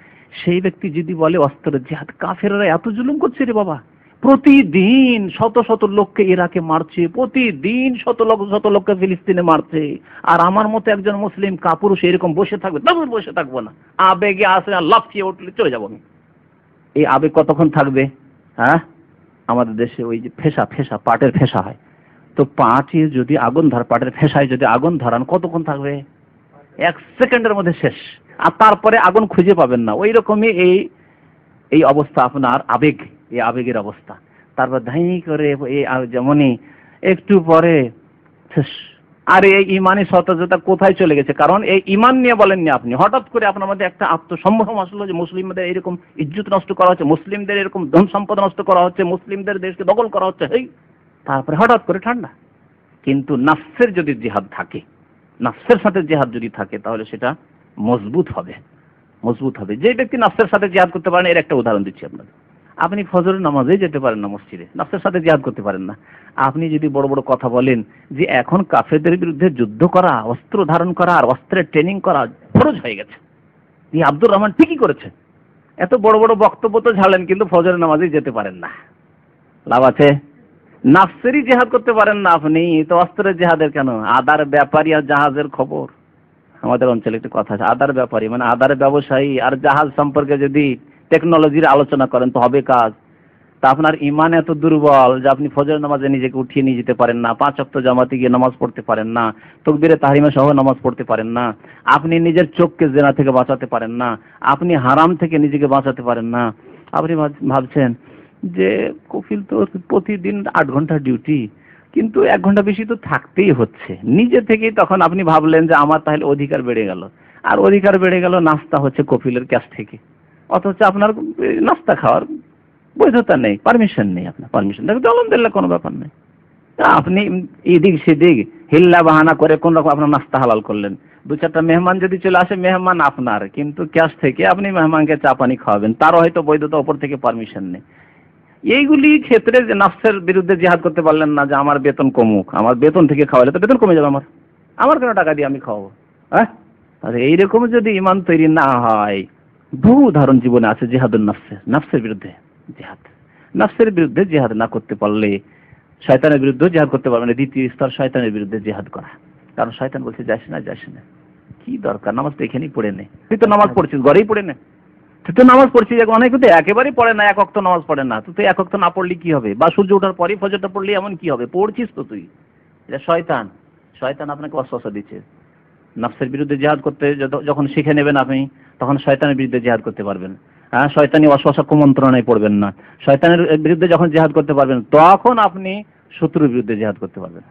সেই ব্যক্তি যদি বলে অস্ত্র জিহাদ, কাফেররা এত জুলুম করছে রে বাবা। প্রতিদিন শত শত লোককে ইরাকে মারছে, প্রতিদিন শত লক্ষ শত লোককে ফিলিস্তিনে মারছে। আর আমার মতো একজন মুসলিম কাপুরুষ এরকম বসে থাকবে তখন বসে থাকব না। আবেগে আসে না লাফিয়ে উঠলে চলে যাব আমি। এই আবেগ কতক্ষণ থাকবে? হ্যাঁ? আমাদের দেশে ওই যে ফেসা ফেসা, পাটের ফেসা হয়। তো পাটে যদি আগুন ধর, পাটের ফেসায় যদি আগুন ধরান, কতক্ষণ থাকবে? এক সেকেন্ডের মধ্যে শেষ। আর তারপরে আগুন খুঁজে পাবেন না। ওই রকমই এই এই অবস্থা আপনার আবেগ, এই আবেগের অবস্থা। তারপর ধাই করে এই যেমনই একটু পরে শেষ। আর এই ইমানি সতর্কতা কোথায় চলে গেছে? কারণ এই ইমান নিয়ে বলেননি আপনি। হঠাৎ করে আপনার মধ্যে একটা আত্মসম্ভ্রম আসলো যে মুসলিমদের এরকম ইজ্জত নষ্ট করা হচ্ছে, মুসলিমদের এরকম ধন সম্পদ নষ্ট করা হচ্ছে, মুসলিমদের দেশকে দখল করা হচ্ছে এই তারপরে হঠাৎ করে ঠান্ডা। কিন্তু নাফসের যদি জিহাদ থাকে নাফসের সাথে জেহাদ যদি থাকে, তাহলে সেটা মজবুত হবে। মজবুত হবে। যে ব্যক্তি নাফসের সাথে জেহাদ করতে পারেন, এর একটা উদাহরণ দিচ্ছি আপনাদের। আপনি ফজর নামাজে যেতে পারেন না মসজিদে, নাফসের সাথে জেহাদ করতে পারেন না। আপনি যদি বড় বড় কথা বলেন যে এখন কাফেরদের বিরুদ্ধে যুদ্ধ করা, অস্ত্র ধারণ করা আর অস্ত্রের ট্রেনিং করা ফরজ হয়ে গেছে। এই আব্দুর রহমান ঠিকই করেছে। এত বড় বড় বক্তব্য তো ঝাড়লেন কিন্তু ফজর নামাজে যেতে পারেন না। লাভ আছে? নাফসেরই জেহাদ করতে পারেন না আপনি তো অস্ত্রের জেহাদের কেন? আদার ব্যাপারী আর জাহাজের খবর। আমাদের অঞ্চলে একটি কথা আছে, আদার ব্যাপারী মানে আদার ব্যবসায়ী আর জাহাজ সম্পর্কে যদি টেকনোলজির আলোচনা করেন তো হবে কাজ। তা আপনার ইমান এত দুর্বল যে আপনি ফজর নামাজে নিজেকে উঠিয়ে নিয়ে যেতে পারেন না, পাঁচ অক্ট জামাতে গিয়ে নামাজ পড়তে পারেন না, তকবিরে তাহিমা সহ নামাজ পড়তে পারেন না, আপনি নিজের চোখকে জেনা থেকে বাঁচাতে পারেন না, আপনি হারাম থেকে নিজেকে বাঁচাতে পারেন না। আপনি ভাবছেন যে কপিল তো প্রতিদিন আট ঘণ্টা ডিউটি কিন্তু এক ঘণ্টা বেশি তো থাকতেই হচ্ছে। নিজে থেকেই তখন আপনি ভাবলেন যে আমার তাহলে অধিকার বেড়ে গেল। আর অধিকার বেড়ে গেল নাস্তা হচ্ছে কপিলের ক্যাশ থেকে। অথচ আপনার নাস্তা খাওয়ার বৈধতা নেই পারমিশন নেই আপনার পারমিশন দেখো আলহামদুলিল্লাহ কোনো ব্যাপার নেই। আপনি এদিক সেদিক হিল্লা বাহানা করে কোন রকম আপনার নাস্তা হালাল করলেন। দু চারটা মেহমান যদি চলে আসে, মেহমান আপনার, কিন্তু ক্যাশ থেকে আপনি মেহমানকে চা পানি খাওয়াবেন, তারও হয়তো বৈধতা ওপর থেকে পারমিশন নেই। এইগুলি ক্ষেত্রে যে নাফসের বিরুদ্ধে জিহাদ করতে পারলেন না যে আমার বেতন কমুক, আমার বেতন থেকে খাওয়ালে তো বেতন কমে যাবে আমার। আমার কেন টাকা দিয়ে আমি খাওয়াবো হ্যাঁ? তাহলে এইরকম যদি ইমান তৈরি না হয়, বহু উদাহরণ জীবনে আছে জেহাদুল নাফসের নাফসের বিরুদ্ধে জেহাদ। নাফসের বিরুদ্ধে জেহাদ না করতে পারলে শয়তানের বিরুদ্ধে জেহাদ করতে পারবে না, দ্বিতীয় স্তর শয়তানের বিরুদ্ধে জেহাদ করা। কারণ শয়তান বলছে, যাস না যাস না। কি দরকার? নামাজ তো এখানেই পড়ে নে। তুই তো নামাজ পড়ছিস, ঘরেই পড়ে নে। তুই তো নামাজ পড়ছিস অনেক তো একেবারেই পড়ে না, এক অক্ত নামাজ পড়ে না। তুই তো এক অক্ত না পড়লি কি হবে? বা সূর্য ওঠার পরেই ফজরটা পড়লি, এমন কি হবে? পড়ছিস তো তুই। এটা শয়তান। শয়তান আপনাকে অস্বস্থ দিচ্ছে। নাফসের বিরুদ্ধে জেহাদ করতে যখন শিখে নেবেন আপনি, তখন শয়তানের বিরুদ্ধে জেহাদ করতে পারবেন। হ্যাঁ শয়তানি অশ্বাসা কুমন্ত্রণায় পড়বেন না। শয়তানের বিরুদ্ধে যখন জেহাদ করতে পারবেন, তখন আপনি শত্রুর বিরুদ্ধে জেহাদ করতে পারবেন।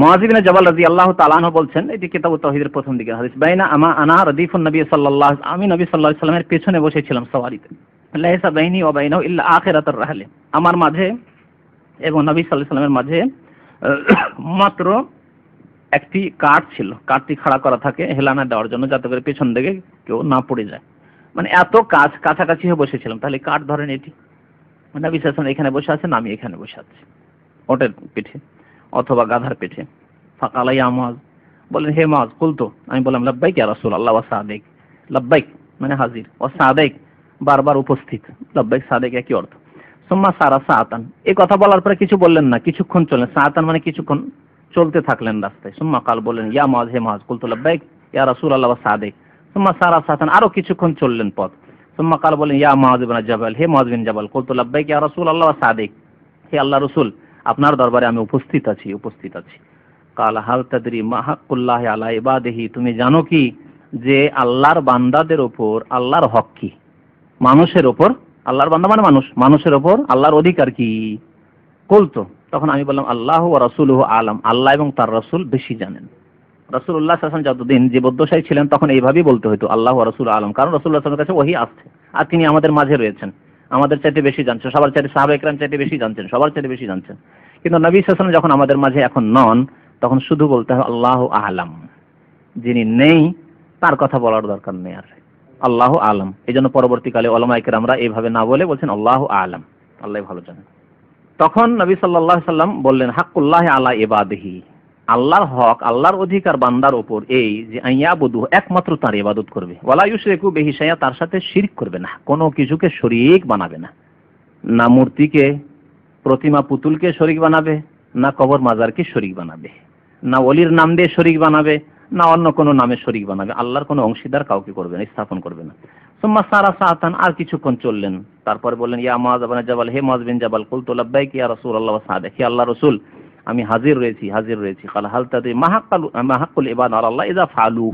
মুআযিবিন জবাল রাজি আল্লাহ তালাহ বলছেন, এটি কিতাব তহিদের প্রথম দিকে হাদিস, বাইনা আমা আনা রদিফুন নবী সাল্লাল্লাহ, আমি নবী আলাইহি সাল্লামের পেছনে বসেছিলাম সওয়ারিতে। লাইসা বাইনি ওয়া বাইনাহু ইল্লা আখিরাতুর রাহলে। আমার মাঝে এবং নবী আলাইহি সাল্লামের মাঝে মাত্র একটি কাঠ ছিল। কাঠটি খাড়া করা থাকে হেলানা দেওয়ার জন্য, যাতে করে পেছন দিকে কেউ না পড়ে যায়। মানে এত কাজ কাছাকাছি বসেছিলাম, তাহলে কাঠ ধরেন এটি। নবী সাল্লাম এখানে বসে আছেন, আমি এখানে বসে আছি। ওটের পিঠে। অথবা গাধার পেটে। ফাঁকালাই আমাজ বলেন হে মাজ কুলতো। আমি বললাম, লাব্বাইক ইয়া রাসূল আল্লাহ ওয়া সাদেক। লাব্বাইক? মানে হাজির। ও সাদেক? বারবার উপস্থিত। লাব্বাইক, সাদেক একই অর্থ। সুম্মা সারা সাআতান। এই কথা বলার পরে কিছু বললেন না, কিছুক্ষণ চললেন। সাআতান মানে কিছুক্ষণ চলতে থাকলেন রাস্তায়। সুম্মা কাল বললেন, ইয়া মাজ হে মাজ কুলতো লাব্বাইক ইয়া রাসূল আল্লাহ ওয়া সাদেক। সুম্মা সারা সাআতান। আরও কিছুক্ষণ চললেন পথ। সুম্মা কাল বলেন ইয়া মাজ ইবনে জাবাল। হে মাজ বিন জাবাল, কুলতো লাব্বাইক ইয়া রাসূল আল্লাহ ওয়া সাদেক। হে আল্লাহ রসুল। আপনার দরবারে আমি উপস্থিত আছি উপস্থিত আছি। কাল হাল তাদরি মাহাকুল্লাহ আলা ইবাদেহি, তুমি জানো কি? যে আল্লাহর বান্দাদের ওপর আল্লাহর হক কি? মানুষের ওপর আল্লাহর বান্দা মানে মানুষ। মানুষের ওপর আল্লাহর অধিকার কি? বলতো তখন আমি বললাম, আল্লাহ ও রসুল আলম। আল্লাহ এবং তার রসুল বেশি জানেন। রসুল্লাহ হাসান যতদিন জীবদ্দশাই ছিলেন, তখন এইভাবেই বলতে হতো আল্লাহ রসুল আলম। কারণ রসুল্লাহ আসলামের কাছে ওহি আসছে। আর তিনি আমাদের মাঝে রয়েছেন। আমাদের চাইতে বেশি জানছেন, সবার চাইতে সাহাবা একরাম চাইতে বেশি জানছেন, সবার চাইতে বেশি জানছেন। কিন্তু নবী হাসান যখন আমাদের মাঝে এখন নন, তখন শুধু বলতে হবে আল্লাহ আলাম। যিনি নেই, তার কথা বলার দরকার নেই আর। আল্লাহ আলম। এই জন্য পরবর্তীকালে ওলামাইকের আমরা এইভাবে না বলে বলছেন, আল্লাহ আলম। আল্লাহ ভালো জানেন। তখন নবী সাল্লাহ সাল্লাম বললেন, হাক্কুল্লাহ আলা ইবাদহি। আল্লাহর হক, আল্লাহর অধিকার বান্দার ওপর এই যে আইয়াবুদু একমাত্র তার ইবাদত করবে। ওয়ালা ইউশরিকু বিহি শাইআ তার সাথে শিরক করবে না। কোনো কিছুকে শরীক বানাবে না। না মূর্তিকে, প্রতিমা পুতুলকে শরীক বানাবে, না কবর মাজারকে শরীক বানাবে, না অলির নাম দিয়ে শরীক বানাবে, না অন্য কোনো নামে শরীক বানাবে। আল্লাহর কোনো অংশীদার কাউকে করবে না, স্থাপন করবে না। সুম্মা সারা সাহাতান আর কিছুক্ষণ চললেন। তারপরে বললেন, ইয়া মাজ আবানা জাবাল, হে মাজ বিন জাবাল, কুলতু লাব্বাইক ইয়া রাসূলুল্লাহ সাদেক, হে আল্লাহ রাসূল আমি হাজির রয়েছি হাজির রয়েছি। কাল হাল তাদে মাহাক্কাল, মাহাক্কুল ইবাদ আল্লাহ ইজা ফালু।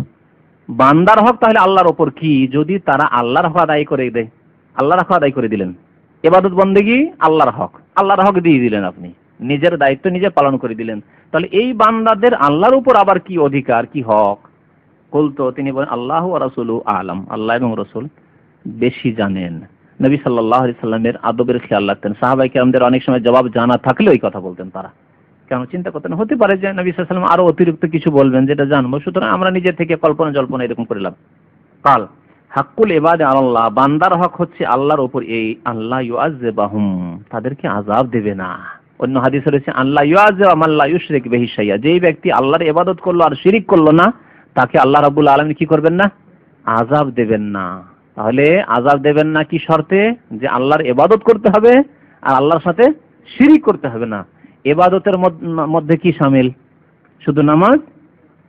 বান্দার হক তাহলে আল্লাহর ওপর কি? যদি তারা আল্লাহর হক আদায় করে দেয়, আল্লাহর হক আদায় করে দিলেন। এবাদত বন্দেগি, আল্লাহর হক। আল্লাহর হক দিয়ে দিলেন আপনি। নিজের দায়িত্ব নিজে পালন করে দিলেন। তাহলে এই বান্দাদের আল্লাহর উপর আবার কি অধিকার, কি হক? বলতো তিনি বলেন, আল্লাহ রাসুল আলম। আল্লাহ এবং রসুল বেশি জানেন। নবী সাল্লাহ সাল্লামের আদবের খেয়াল রাখতেন। সাহাবাই কেরামদের অনেক সময় জবাব জানা থাকলে ওই কথা বলতেন তারা। কেন চিন্তা করতেন হতে পারে যে নবী সাল্লাম আরও অতিরিক্ত কিছু বলবেন যেটা জানব। সুতরাং আমরা নিজের থেকে কল্পনা জল্পনা এরকম করলাম। কাল, হাক্কুল এবাদে আল্লাহ বান্দার হক হচ্ছে আল্লাহর ওপর এই আল্লাহ ইউআজবাহুম তাদেরকে আজাব দেবে না। অন্য হাদিস রয়েছে আল্লাহ ইউআজবা মাল্লা ইউশরিক বিহি শাইয়া যেই ব্যক্তি আল্লাহর ইবাদত করল আর শিরিক করল না, তাকে আল্লাহ রাব্বুল আলামিন কি করবেন না? আজাব দেবেন না। তাহলে আজাব দেবেন না কি শর্তে? যে আল্লাহর ইবাদত করতে হবে আর আল্লাহর সাথে শিরিক করতে হবে না। এবাদতের মধ্যে কি সামিল? শুধু নামাজ?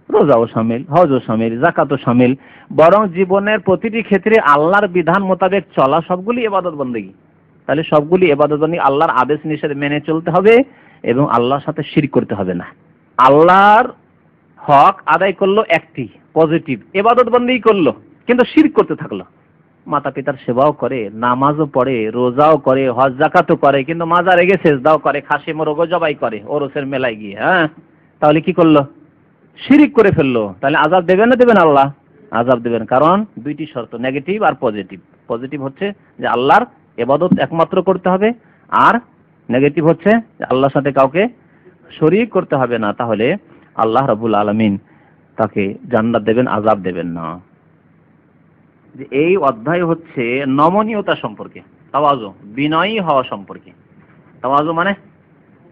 রোজাও সামিল, হজও সামিল জাকাতও সামিল। বরং জীবনের প্রতিটি ক্ষেত্রে আল্লাহর বিধান মোতাবেক চলা সবগুলি এবাদত বন্দেগী। তাহলে সবগুলি এবাদত বন্দী আল্লাহর আদেশ নিষেধ মেনে চলতে হবে এবং আল্লাহর সাথে শির করতে হবে না। আল্লাহর হক আদায় করল একটি পজিটিভ এবাদত বন্দী করল, কিন্তু শির করতে থাকল। মাতা পিতার সেবাও করে, নামাজও পড়ে, রোজাও করে, হজ জাকাতও করে, কিন্তু মাজারে গিয়ে সেজদাও করে, খাসি মোরগও জবাই করে, ওরসের মেলায় গিয়ে হ্যাঁ? তাহলে কি করল? শিরিক করে ফেলল। তাহলে আজাব দেবেন না দেবেন আল্লাহ? আজাব দেবেন, কারণ দুইটি শর্ত নেগেটিভ আর পজিটিভ পজিটিভ হচ্ছে যে আল্লাহর এবাদত একমাত্র করতে হবে, আর নেগেটিভ হচ্ছে আল্লাহর সাথে কাউকে শরিক করতে হবে না। তাহলে আল্লাহ রাবুল আলমিন তাকে জান্নাত দেবেন আজাব দেবেন না। যে এই অধ্যায় হচ্ছে নমনীয়তা সম্পর্কে তাওয়াজু বিনয়ী হওয়া সম্পর্কে। তাওয়াজু মানে?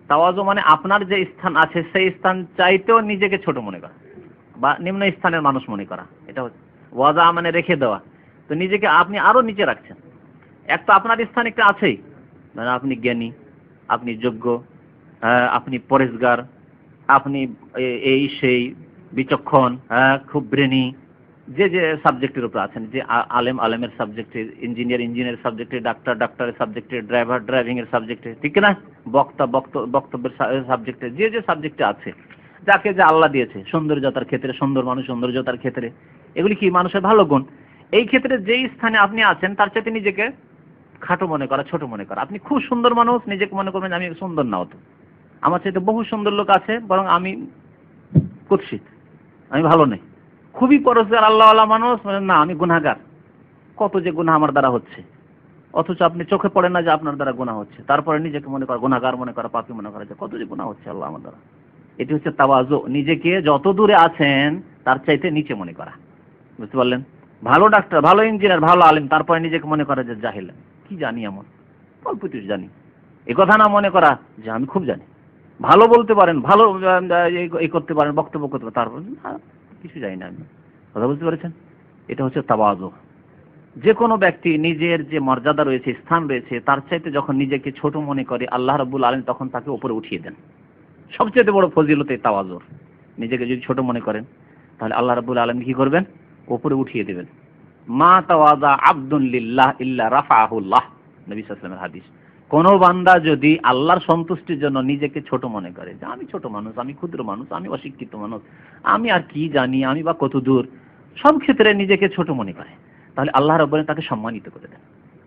তাওয়াজু মানে আপনার যে স্থান আছে সেই স্থান চাইতেও নিজেকে ছোট মনে করা বা নিম্ন স্থানের মানুষ মনে করা। এটা হচ্ছে ওয়াজা মানে রেখে দেওয়া। তো নিজেকে আপনি আরও নিচে রাখছেন। এক তো আপনার স্থান একটা আছেই। মানে আপনি জ্ঞানী আপনি যোগ্য আহ, আপনি পরেশগার আপনি এই সেই বিচক্ষণ হ্যাঁ, খুব ব্রেনি যে যে সাবজেক্টের উপর আছেন, যে আলেম, আলেমের সাবজেক্টে ইঞ্জিনিয়ার ইঞ্জিনিয়ার সাবজেক্টে ডাক্তার ডাক্তারের সাবজেক্টে ড্রাইভার ড্রাইভিং এর সাবজেক্টে ঠিক না? বক্তা, বক্ত- বক্তব্যের সাবজেক্টে যে যে সাবজেক্টে আছে, যাকে যে আল্লাহ দিয়েছে, সৌন্দর্যতার ক্ষেত্রে, সুন্দর মানুষ সৌন্দর্যতার ক্ষেত্রে, এগুলি কি মানুষের ভালো গুণ? এই ক্ষেত্রে যেই স্থানে আপনি আছেন, তার চাইতে নিজেকে খাটো মনে করা, ছোট মনে করা। আপনি খুব সুন্দর মানুষ, নিজেকে মনে করবেন আমি সুন্দর না হতো আমার চাইতে বহু সুন্দর লোক আছে, বরং আমি কুৎসিত, আমি ভালো নেই। খুবই পরস্কার আল্লাহ আল্লাহ মানুষ বলেন, না আমি গুনাহগার। কত যে গুনাহ আমার দ্বারা হচ্ছে। অথচ আপনি চোখে পড়েন না যে আপনার দ্বারা গুনাহ হচ্ছে। তারপরে নিজেকে মনে করা গুনাহগার মনে করা পাপি মনে করা যে কত যে গুনাহ হচ্ছে আল্লাহ আমার দ্বারা। এটি হচ্ছে তাওয়াজু। নিজেকে যত দূরে আছেন তার চাইতে নিচে মনে করা। বুঝতে পারলেন? ভালো ডাক্তার ভালো ইঞ্জিনিয়ার ভালো আলেম তারপরে নিজেকে মনে করা যে জাহিল। কি জানি এমন? অল্প কিছু জানি। এ কথা না মনে করা যে আমি খুব জানি। ভালো বলতে পারেন ভালো এই- করতে পারেন বক্তব্য করতে পারেন তারপর কিছু জানি না আমি। কথা বুঝতে পেরেছেন? এটা হচ্ছে তাওয়াজু। যে কোনো ব্যক্তি নিজের যে মর্যাদা রয়েছে, স্থান রয়েছে, তার চাইতে যখন নিজেকে ছোট মনে করে, আল্লাহ রাব্বুল আলম তখন তাকে উপরে উঠিয়ে দেন। সবচেয়ে বড় ফজিলত এই তাওয়াজুর। নিজেকে যদি ছোট মনে করেন, তাহলে আল্লাহ রাব্বুল আলম কি করবেন? উপরে উঠিয়ে দেবেন। মা তাওয়াজা আব্দুল লিল্লাহ ইল্লা রাফাহুল্লাহ। নবী সাল্লামের হাদিস। কোন বান্দা যদি আল্লাহর সন্তুষ্টির জন্য নিজেকে ছোট মনে করে, যে আমি ছোট মানুষ, আমি ক্ষুদ্র মানুষ, আমি অশিক্ষিত মানুষ, আমি আর কি জানি, আমি বা কত দূর, সব ক্ষেত্রে নিজেকে ছোট মনে করে। তাহলে আল্লাহ রব্বুল তাকে সম্মানিত করে দেন।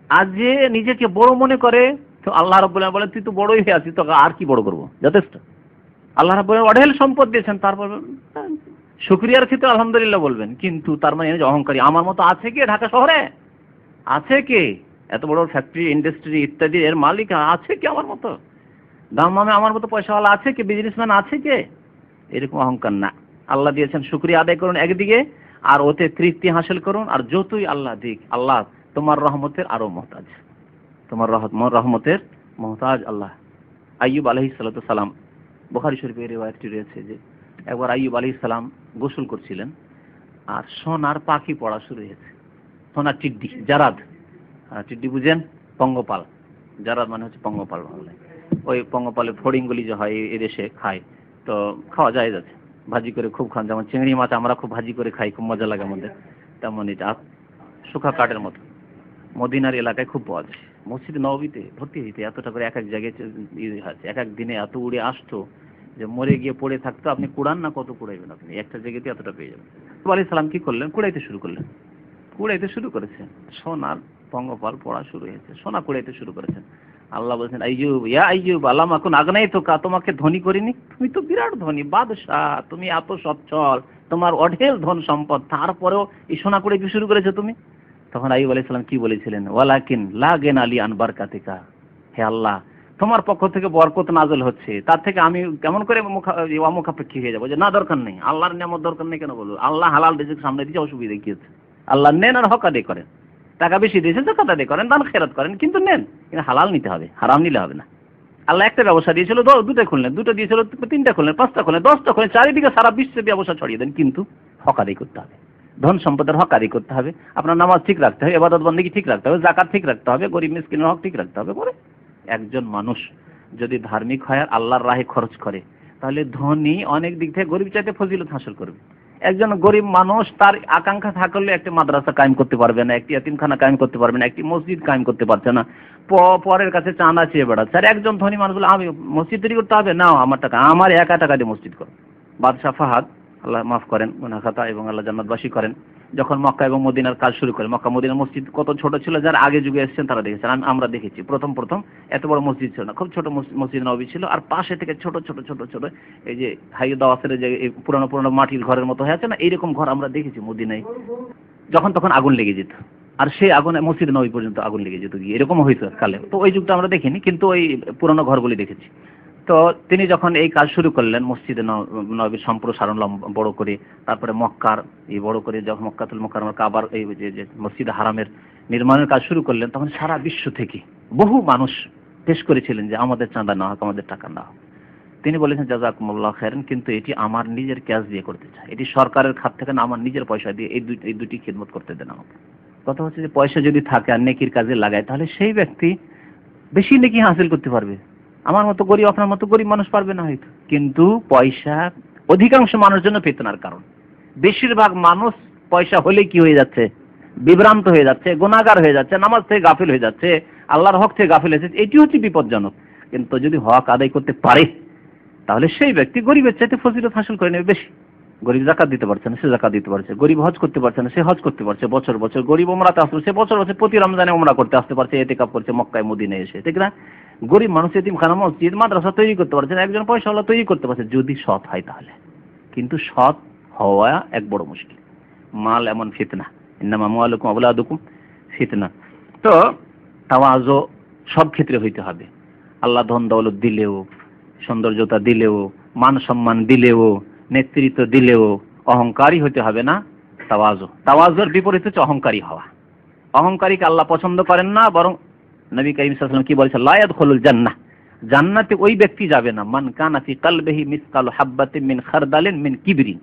আর যে নিজেকে বড় মনে করে, তো আল্লাহ রব্বুল বলে তুই তো বড়ই হয়ে আছিস, তোকে আর কি বড় করব? যথেষ্ট। আল্লাহ রব্বুল অঢেল সম্পদ দিয়েছেন, তারপর শুক্রিয়ার ক্ষেত্রে আলহামদুলিল্লাহ বলবেন, কিন্তু তার মানে অহংকারী, আমার মতো আছে কে ঢাকা শহরে? আছে কে? এত বড় ফ্যাক্টরি ইন্ডাস্ট্রি ইত্যাদি, এর মালিক আছে কি আমার মতো? দাম মামে আমার মতো পয়সাওয়ালা আছে কি? বিজনেসম্যান আছে কে? এরকম অহংকার না। আল্লাহ দিয়েছেন, শুক্রিয়া আদায় করুন একদিকে, আর ওতে তৃপ্তি হাসিল করুন, আর যতই আল্লাহ দিক, আল্লাহ তোমার রহমতের আরও মহতাজ। তোমার রহম- রহমতের মহতাজ আল্লাহ। আইয়ুব আলহি সালাম, বুখারি শরীফের রেওয়ায়তটি রয়েছে যে, একবার আইয়ুব আলহি সালাম গোসল করছিলেন, আর সোনার পাখি পড়া শুরু হয়েছে। সোনার টিড্ডি জারাদ টিড্ডি বুঝেন? পঙ্গপাল। যারা মানে হচ্ছে পঙ্গপাল বাংলায় ওই পঙ্গপালের ফড়িংগুলি যে হয় এই দেশে খায়। তো খাওয়া যায় যাচ্ছে। ভাজি করে খুব খান। যেমন চিংড়ি মাছ আমরা খুব ভাজি করে খাই, খুব মজা লাগে আমাদের। তেমন এটা। শুকা কাঠের মতো। মদিনার এলাকায় খুব পাওয়া যায়। মসজিদ নবীতে ভর্তি হইতে এতটা করে এক এক জায়গায় আছে এক এক দিনে এত উড়ে আসতো যে মরে গিয়ে পড়ে থাকতো। আপনি কুড়ান না কত কুড়াইবেন আপনি? একটা জায়গাতে এতটা পেয়ে যাবেন। আলাইহিস সালাম কি করলেন? কুড়াইতে শুরু করলেন। কুড়াইতে শুরু করেছেন সোনার পঙ্গপাল পড়া শুরু হয়েছে, সোনা কুড়াইতে শুরু করেছেন। আল্লাহ বলছেন, আইয়ুব, ইয়া আইয়ুব, আল্লাহ এখন আগনাই তো কা তোমাকে ধনী করিনি? তুমি তো বিরাট ধনী, বাদশাহ, তুমি এত সচ্ছল, তোমার অঢেল ধন সম্পদ, তারপরেও এই সোনা কুড়াইতে শুরু করেছ তুমি? তখন আইয়ুব আলাইহিস সালাম কি বলেছিলেন? ওয়ালাকিন লাগেন আলী আনবার কাতিকা হে আল্লাহ, তোমার পক্ষ থেকে বরকত নাজল হচ্ছে, তার থেকে আমি কেমন করে মুখা অমুখাপেক্ষী হয়ে যাব? যে না, দরকার নেই, আল্লাহর নিয়ামত দরকার নেই কেন বলব আল্লাহ হালাল রিজিক সামনে দিচ্ছে অসুবিধা কি হচ্ছে? আল্লাহ নেন আর হক আদায় করেন। টাকা বেশি দিয়েছেন, জাকাত আদায় করেন, দান খেরাত করেন, কিন্তু নেন। কিন্তু হালাল নিতে হবে, হারাম নিলে হবে না। আল্লাহ একটা ব্যবসা দিয়েছিল দুটো খুললেন, দুটো দিয়েছিল, তিনটা খুললেন, পাঁচটা খুললেন, দশটা খুললেন, চারিদিকে সারা বিশ্বে ব্যবসা ছড়িয়ে দেন, কিন্তু হক আদায় করতে হবে। ধন সম্পদের হক আদায় করতে হবে, আপনার নামাজ ঠিক রাখতে হবে এবাদত বন্দী ঠিক রাখতে হবে, জাকাত ঠিক রাখতে হবে, গরিব মিসকিনের হক ঠিক রাখতে হবে করে একজন মানুষ যদি ধার্মিক হয় আর আল্লাহর রাহে খরচ করে, তাহলে ধনী অনেক দিক থেকে গরিব চাইতে ফজিলত হাসিল করবে। একজন গরিব মানুষ, তার আকাঙ্ক্ষা থাকলে একটি মাদ্রাসা কায়েম করতে পারবে না, একটি এতিমখানা কায়েম করতে পারবে না, একটি মসজিদ কায়েম করতে পারছে না। পরের কাছে চাঁদা চেয়ে বেড়াচ্ছে। আর একজন ধনী মানুষ বলে, আমি মসজিদ তৈরি করতে হবে? না আমার টাকা, আমার একা টাকা দিয়ে মসজিদ করো। বাদশাহ ফাহাদ, আল্লাহ মাফ করেন গুনাহ খাতা এবং আল্লাহ জান্নাতবাসী করেন। যখন মক্কা এবং মদিনার কাজ শুরু করে, মক্কা মদিনার মসজিদ কত ছোট ছিল, যারা আগে যুগে এসেছেন তারা দেখেছেন আমরা দেখেছি। প্রথম প্রথম এত বড় মসজিদ ছিল না, খুব ছোট মসজিদ নবী ছিল, আর পাশে থেকে ছোট ছোট ছোট ছোট এই যে হাই দাওয়াসের যে পুরানো পুরানো মাটির ঘরের মতো হয়ে আছে না, এইরকম ঘর আমরা দেখেছি মদিনায়। যখন তখন আগুন লেগে যেত, আর সেই আগুনে মসজিদ নবী পর্যন্ত আগুন লেগে যেত গিয়ে এরকম হয়েছে কালে। তো ওই যুগটা আমরা দেখিনি, কিন্তু ওই পুরনো ঘরগুলি দেখেছি। তো তিনি যখন এই কাজ শুরু করলেন, মসজিদে নবীর সম্প্রসারণ বড় করে, তারপরে মক্কার, এই বড় করে যখন মক্কাতুল মক্কার কাবার, এই যে মসজিদ হারামের নির্মাণের কাজ শুরু করলেন, তখন সারা বিশ্ব থেকে বহু মানুষ পেশ করেছিলেন যে আমাদের চাঁদা না হোক, আমাদের টাকা না হোক। তিনি বলেছেন, জাজাকুমুল্লাহ খেরেন কিন্তু এটি আমার নিজের ক্যাশ দিয়ে করতে চাই এটি সরকারের খাত থেকে না, আমার নিজের পয়সা দিয়ে এই দুই, এই দুটি খিদমত করতে দেন আমাকে। কথা হচ্ছে যে, পয়সা যদি থাকে আর নেকির কাজে লাগায়, তাহলে সেই ব্যক্তি বেশি নেকি হাসিল করতে পারবে। আমার মতো গরিব, আপনার মতো গরিব মানুষ পারবে না হয়তো। কিন্তু পয়সা অধিকাংশ মানুষের জন্য পেতনার কারণ। বেশিরভাগ মানুষ পয়সা হলে কি হয়ে যাচ্ছে? বিভ্রান্ত হয়ে যাচ্ছে গুণাগার হয়ে যাচ্ছে, নামাজ থেকে গাফিল হয়ে যাচ্ছে, আল্লাহর হক থেকে গাফিল হয়ে যাচ্ছে, এটি হচ্ছে বিপজ্জনক। কিন্তু যদি হক আদায় করতে পারে, তাহলে সেই ব্যক্তি গরিবের চাইতে ফজিলত হাসিল করে নেবে বেশি। গরিব জাকাত দিতে পারছে না, সে জাকাত দিতে পারছে। গরিব হজ করতে পারছে না, সে হজ করতে পারছে, বছর বছর। গরিব ওমরাতে আসলো, সে বছর বছর প্রতি রমজানে ওমরা করতে আসতে পারছে এতে কাপ করছে, মক্কায় মদিনে এসে, ঠিক না? গরিব মানুষ এতিম খানা মসজিদ, মাদ্রাসা তৈরি করতে পারছে না, একজন পয়সা পয়সাওয়ালা তৈরি করতে পারছে, যদি সৎ হয় তাহলে। কিন্তু সৎ হওয়া এক বড় মুশকিল। মাল এমন ফিতনা। ইন্নামা মুআলুকুম আবলাদুকুম ফিতনা। তো তাওয়াজো সব ক্ষেত্রে হইতে হবে। আল্লাহ ধন দৌলত দিলেও, সৌন্দর্যতা দিলেও মান সম্মান দিলেও নেতৃত্ব দিলেও অহংকারী হতে হবে না, তাওয়াজো। তাওয়াজোর বিপরীত হচ্ছে অহংকারী হওয়া। অহংকারীকে আল্লাহ পছন্দ করেন না, বরং নবী করিম সাল্লাম কি বলেছে লায়াদ খলুল জান্নাহ। জান্নাতে ওই ব্যক্তি যাবে না। মান কানা ফি কালবিহি মিসকাল হাব্বাতিন মিন খারদালিন মিন কিবরিন।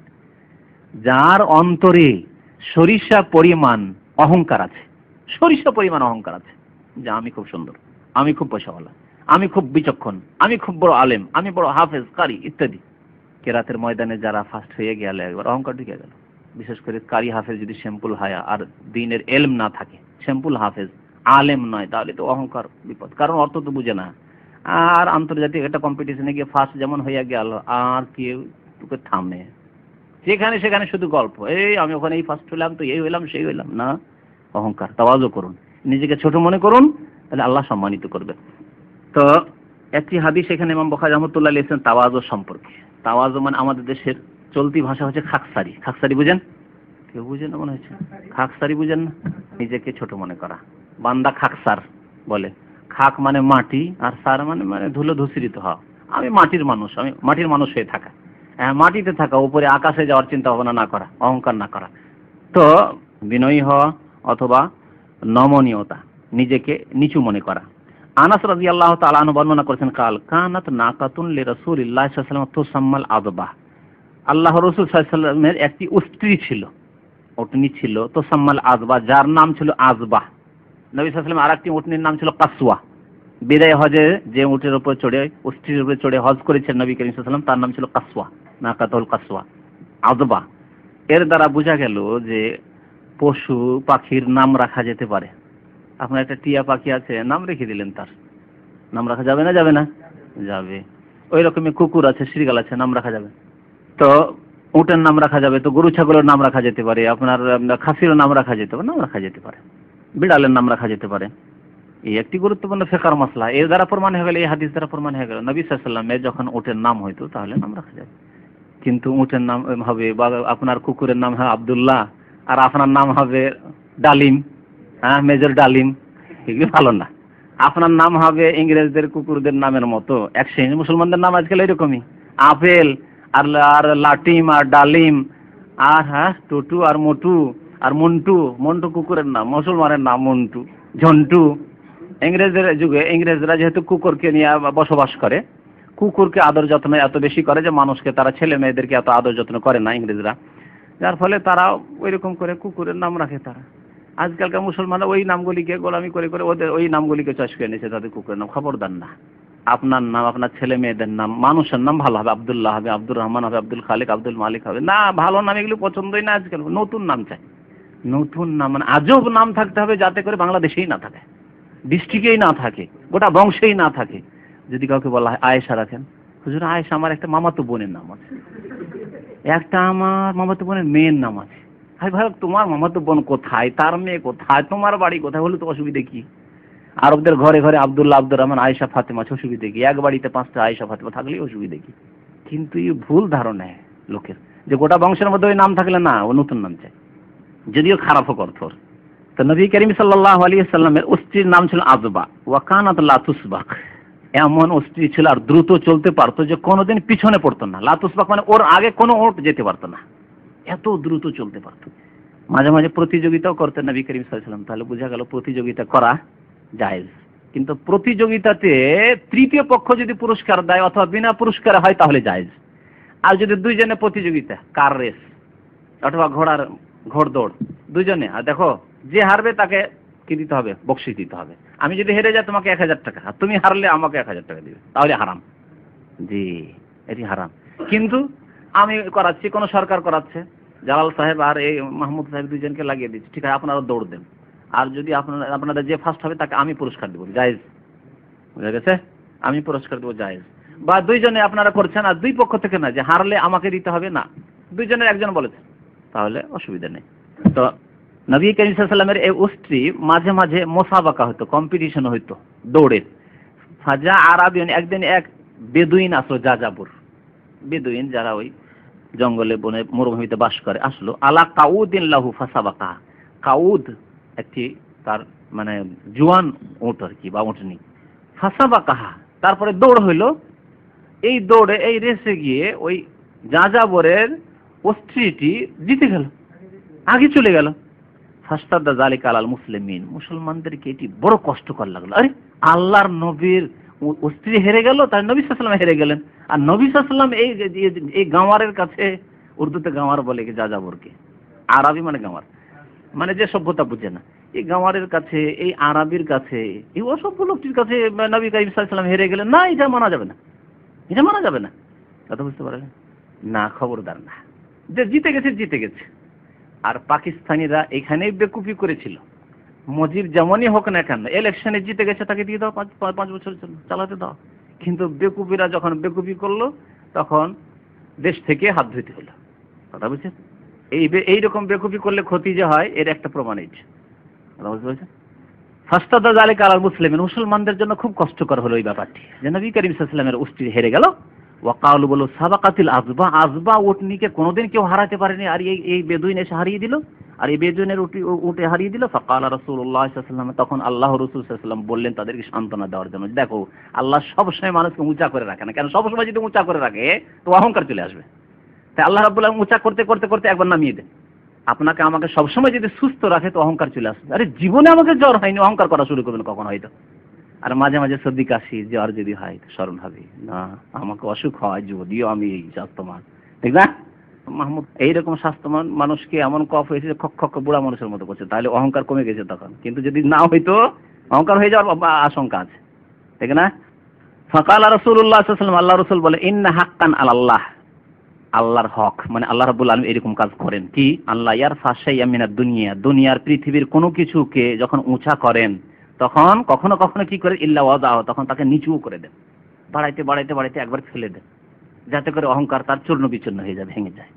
যার অন্তরে সরিষা পরিমাণ অহংকার আছে। সরিষা পরিমাণ অহংকার আছে। যে আমি খুব সুন্দর, আমি খুব পয়সাওয়ালা আমি খুব বিচক্ষণ, আমি খুব বড় আলেম, আমি বড় হাফেজ, কারি ইত্যাদি। কেরাতের ময়দানে যারা ফার্স্ট হয়ে গেল একবার অহংকার ঢুকে গেল। বিশেষ করে কারি হাফেজ যদি শ্যাম্পুল হায়া আর দিনের এলম না থাকে, শ্যাম্পুল হাফেজ আলেম নয়, তাহলে তো অহংকার বিপদ। কারণ অর্থ তো বুঝে না। আর আন্তর্জাতিক একটা কম্পিটিশনে গিয়ে ফার্স্ট যেমন হইয়া গেল, আর কেউ তোকে থামে। যেখানে সেখানে শুধু গল্প, এই আমি ওখানে এই ফার্স্ট হইলাম তো এই হইলাম সেই হইলাম না, অহংকার। তাওয়াজও করুন। নিজেকে ছোট মনে করুন, তাহলে আল্লাহ সম্মানিত করবে। তো একটি হাদিস এখানে ইমাম বখারি রহমতুল্লাহ লিখছেন তাওয়াজো সম্পর্কে। তাওয়াজো মানে আমাদের দেশের চলতি ভাষা হচ্ছে খাকসারি। খাকসারি বুঝেন? কেউ বুঝেন মনে হচ্ছে? খাকসারি বুঝেন না? নিজেকে ছোট মনে করা। বান্দা খাকসার বলে। খাক মানে মাটি, আর সার মানে মানে ধুলো ধূসরিত হওয়া। আমি মাটির মানুষ, আমি মাটির মানুষ হয়ে থাকা। হ্যাঁ মাটিতে থাকা, উপরে আকাশে যাওয়ার চিন্তা ভাবনা না করা, অহংকার না করা। তো বিনয়ী হওয়া অথবা নমনীয়তা, নিজেকে নিচু মনে করা। আনাস রাজি আল্লাহ তালু বর্ণনা করেছেন, কাল কানাত নাকাতুন লি আলাইহি ওয়াসাল্লাম তুসাম্মাল আদবাহ আল্লাহ রসুল সাল্লামের একটি স্ত্রী ছিল, উটনি ছিল তোসাম্মাল আজবা যার নাম ছিল আজবা। নবী সাল্লাম আর একটি উটনির নাম ছিল কাসুয়া বিদায় হজে যে উটের উপর চড়ে স্ত্রীর উপরে চড়ে হজ করেছেন নবী করিম সাল্লাম তার নাম ছিল কাসুয়া নাকাতুল কাসুয়া আজবা। এর দ্বারা বোঝা গেল যে পশু পাখির নাম রাখা যেতে পারে। আপনার একটা টিয়া পাখি আছে, নাম রেখে দিলেন তার। নাম রাখা যাবে না যাবে না? যাবে। ওই রকমই কুকুর আছে শ্রীগাল আছে, নাম রাখা যাবে। তো উটের নাম রাখা যাবে, তো গরু, ছাগলের নাম রাখা যেতে পারে, আপনার খাসিরও নাম রাখা যেতে পারে, নাম রাখা যেতে পারে। বিড়ালের নাম রাখা যেতে পারে। এই একটি গুরুত্বপূর্ণ ফেকার মশলা এর দ্বারা প্রমাণ হয়ে গেল, এই হাদিস দ্বারা প্রমাণ হয়ে গেল, নবী সাল্লামের যখন উটের নাম হইতো, তাহলে নাম রাখা যাবে। কিন্তু উটের নাম হবে বা, আপনার কুকুরের নাম হয় আবদুল্লাহ, আর আপনার নাম হবে ডালিম। হ্যাঁ মেজর ডালিম, এগুলি ভালো না। আপনার নাম হবে ইংরেজদের কুকুরদের নামের মতো। এক শ্রেণি মুসলমানদের নাম আজকাল এরকমই। আপেল, আর আর লাটিম, আর ডালিম, আর হ্যাঁ টুটু, আর মোটু, আর মন্টু। মন্টু কুকুরের নাম, মুসলমানের নাম মন্টু। ঝন্টু। ইংরেজদের যুগে ইংরেজরা যেহেতু কুকুরকে নিয়ে বসবাস করে, কুকুরকে আদর যত্ন এত বেশি করে যে মানুষকে তারা ছেলে মেয়েদেরকে এত আদর যত্ন করে না ইংরেজরা। যার ফলে তারা ওই রকম করে কুকুরের নাম রাখে তারা। আজকালকার মুসলমানরা ওই নামগুলিকে গোলামি করে করে ওদের ওই নামগুলিকে চয়েস করে নিয়েছে, তাদের কুকুরের নাম। খবরদার না। আপনার নাম, আপনার ছেলে মেয়েদের নাম, মানুষের নাম ভালো হবে। আব্দুল্লাহ হবে, আব্দুর রহমান হবে, আব্দুল খালিক, আব্দুল মালিক হবে। না, ভালো নাম এগুলো পছন্দই না আজকাল। নতুন নাম চাই। নতুন নাম মানে আজব নাম থাকতে হবে যাতে করে বাংলাদেশেই না থাকে। ডিস্ট্রিক্টেই না থাকে। গোটা বংশেই না থাকে। যদি কাউকে বলা হয় আয়েশা রাখেন। হুজুর, আয়েশা আমার একটা মামাতো বোনের নাম আছে। একটা আমার মামাতো বোনের মেয়ের নাম আছে। ভাই ভাই, তোমার মামাতো বোন কোথায়? তার মেয়ে কোথায়? তোমার বাড়ি কোথায়? হলে তো অসুবিধে কি? আরবদের ঘরে ঘরে আবদুল্লাহ আব্দুর রহমান, আয়েশা, ফাতেমা অসুবিধে কি? এক বাড়িতে পাঁচটা আয়েশা, ফাতেমা থাকলেই অসুবিধে কি? কিন্তু এই ভুল ধারণা লোকের, যে গোটা বংশের মধ্যে ওই নাম থাকলে না, ও নতুন নাম চাই যদিও খারাপ হোক অর্থ তো নবী করিম সাল্লাহ আলী সাল্লামের স্ত্রীর নাম ছিল আজবা। ওয়াকানাত লাতুসবাক এমন অস্ত্রী ছিল আর দ্রুত চলতে পারতো যে কোনোদিন পিছনে পড়তো না। লাতুসবাক মানে ওর আগে কোনো ওট যেতে পারতো না। এত দ্রুত চলতে পারতো। মাঝে মাঝে প্রতিযোগিতাও করতেন নবী করিম সাল্লাম তাহলে বোঝা গেল প্রতিযোগিতা করা জায়েজ। কিন্তু প্রতিযোগিতাতে তৃতীয় পক্ষ যদি পুরস্কার দেয় অথবা বিনা পুরস্কার হয় তাহলে জায়েজ। আর যদি দুইজনে প্রতিযোগিতা, কার রেস অথবা ঘোড়ার ঘোড় দৌড় দুজনে আর দেখো, যে হারবে তাকে কি দিতে হবে? বকশিস দিতে হবে। আমি যদি হেরে যাই তোমাকে এক হাজার টাকা তুমি হারলে আমাকে এক হাজার টাকা দিবে। তাহলে হারাম। জি, এটি হারাম। কিন্তু আমি করাচ্ছি, কোনো সরকার করাচ্ছে। জালাল সাহেব আর এই মাহমুদ সাহেব দুজনকে লাগিয়ে দিচ্ছি ঠিক আছে, আপনারা দৌড় দেন। আর যদি আপনারা আপনারা যে ফার্স্ট হবে, তাকে আমি পুরস্কার দেবো। জায়েজ। বুঝা গেছে? আমি পুরস্কার দেবো জায়েজ। বা দুইজনে আপনারা করছেন, আর দুই পক্ষ থেকে না, যে হারলে আমাকে দিতে হবে, না। দুইজনের একজন বলেছে। তাহলে অসুবিধা নেই। তো নবী করিম সাল্লামের এই উস্ত্রি মাঝে মাঝে মোসাবাকা হতো কম্পিটিশন হইতো দৌড়ের ফাজা আরাবিয়ন, একদিন এক বেদুইন আসলো, যাযাবুর। বেদুইন, যারা ওই জঙ্গলে বনে মরুভূমিতে বাস করে, আসলো। আলা কাউদিন লাহু ফাসাবাকা। কাউদ একটি তার মানে জুয়ান উঁট আর কি, বা উঁটনি ফাসাবাকাহা। তারপরে দৌড় হইল। এই দৌড়ে, এই রেসে গিয়ে ওই যাযাবরের অস্ত্রীটি জিতে গেল। আগে চলে গেল। ফাস্তাদা জালিক আলাল মুসলিমিন। মুসলমানদেরকে এটি বড় কষ্টকর লাগল। আরে, আল্লাহর নবীর ও- স্ত্রী হেরে গেল, তার নবী সাল্লাম হেরে গেলেন। আর নবী সাল্লাম এই এই- গাঁওয়ারের কাছে, উর্দুতে গাঁওয়ার বলে কি যাযাবরকে? আরবি মানে গাঁওয়ার। মানে যে সভ্যতা বুঝে না। এই গাঁওয়ারের কাছে, এই আরবির কাছে, এই অসভ্য লোকটির কাছে নবী কাইম সাল্লাম হেরে গেলেন। না, এটা মানা যাবে না। এটা মানা যাবে না। কথা বুঝতে পারলেন। না, খবরদার না। যে জিতে গেছে জিতে গেছে। আর পাকিস্তানিরা এখানেই বেকুফি করেছিল। মজিব যেমনই হোক না কেন ইলেকশনে জিতে গেছে, তাকে দিয়ে দাও পাঁচ জন্য, চালাতে দাও। কিন্তু বেকুফিরা যখন বেকুফি করল, তখন দেশ থেকে হাত ধুইতে হলো। কথা বুঝছেন? এই এইরকম বেকুফি করলে ক্ষতি যে হয়, এর একটা প্রমাণ এই কথা বুঝতে পারছেন? ফাস্তাদা জালিক আলাল মুসলিমিন, মুসলমানদের জন্য খুব কষ্টকর হলো এই ব্যাপারটি। যে নবী করিম সাল্লামের উস্তি হেরে গেল। ওয়াকালু বলো সাবাকাতিল আজবা আজবা উটনিকে কোনোদিন কেউ হারাতে পারেনি, আর এই এই বেদুইন এসে হারিয়ে দিল। আর এই বেদুইনের উটি উঠে হারিয়ে দিল, ফাকাল রাসূলুল্লাহ সাল্লাম তখন আল্লাহ রসুল সাল্লাম বললেন, তাদেরকে সান্ত্বনা দেওয়ার জন্য দেখো, আল্লাহ সবসময় মানুষকে উঁচা করে রাখে না। কেন? সবসময় যদি উঁচা করে রাখে, তো অহংকার চলে আসবে। তাই আল্লাহ রাবুল্লাহ উঁচা করতে করতে করতে একবার নামিয়ে দেন। আপনাকে, আমাকে সবসময় যদি সুস্থ রাখে, তো অহংকার চলে আসবে। আরে, জীবনে আমাকে জ্বর হয়নি, অহংকার করা শুরু করবেন কখন হয়তো। আর মাঝে মাঝে সর্দি কাশি জ্বর যদি হয়, স্মরণ হবে, না, আমাকে অসুখ হয়, যদিও আমি এই স্বাস্থ্যমান ঠিক না? মাহমুদ, এইরকম স্বাস্থ্যমান মানুষকে এমন কফ হয়েছে খক খক বুড়া মানুষের মতো করছে। তাহলে অহংকার কমে গেছে তখন। কিন্তু যদি না হইতো, অহংকার হয়ে যাওয়ার আশঙ্কা আছে। ঠিক না? ফকাল রসুল্লাহ সাল্লাম আল্লাহ রসুল বলে, ইন্না হাক্কান আল্লাহ আল্লাহর হক মানে আল্লাহ রাবুল আলম এরকম কাজ করেন। কি? আল্লাহ ইয়ার আমিনার দুনিয়া। দুনিয়ার পৃথিবীর কোনো কিছুকে যখন উঁচা করেন, তখন কখনো কখনো কি করে? ইল্লা ওয়াদাহ, তখন তাকে নিচুও করে দেন। বাড়াইতে বাড়াইতে বাড়াইতে একবার ফেলে দেন। যাতে করে অহংকার তার চূর্ণ বিচূর্ণ হয়ে যায়, ভেঙে যায়।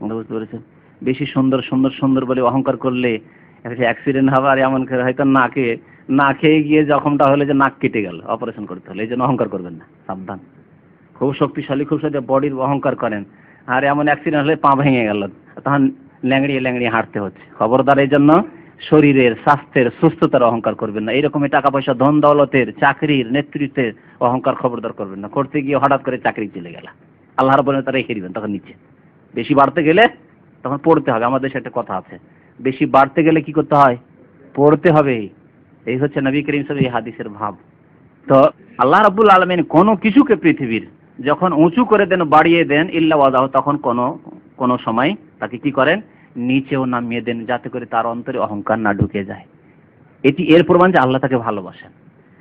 বুঝতে বেশি সুন্দর সুন্দর সুন্দর বলে অহংকার করলে একটা অ্যাক্সিডেন্ট হবে আর এমন করে হয়তো নাকে, না খেয়ে গিয়ে জখমটা হলে যে নাক কেটে গেল অপারেশন করতে হলে। এই জন্য অহংকার করবেন না, সাবধান। খুব শক্তিশালী, খুব সাথে বডির অহংকার করেন। আর এমন অ্যাক্সিডেন্ট হলে পা ভেঙে গেল, তখন ল্যাংড়িয়ে ল্যাংড়িয়ে হাঁটতে হচ্ছে। খবরদার এই জন্য শরীরের স্বাস্থ্যের সুস্থতার অহংকার করবেন না। এরকমই টাকা পয়সা ধন, দৌলতের, চাকরির নেতৃত্বের অহংকার খবরদার করবেন না। করতে গিয়ে হঠাৎ করে চাকরি চলে গেল। আল্লাহর বলে তারা রেখে দিবেন, তখন নিচে বেশি বাড়তে গেলে তখন পড়তে হবে, আমাদের সাথে কথা আছে। বেশি বাড়তে গেলে কি করতে হয়? পড়তে হবে। এই হচ্ছে নবী করিম সাহেব এই হাদিসের ভাব। তো আল্লাহ রাব্বুল আলমিন কোনো কিছুকে পৃথিবীর যখন উঁচু করে দেন, বাড়িয়ে দেন, ইল্লা ওয়াদাহ, তখন কোনো কোনো সময় তাকে কি করেন? নিচেও নামিয়ে দেন, যাতে করে তার অন্তরে অহংকার না ঢুকে যায়। এটি, এর প্রমাণ যে আল্লাহ তাকে ভালোবাসেন।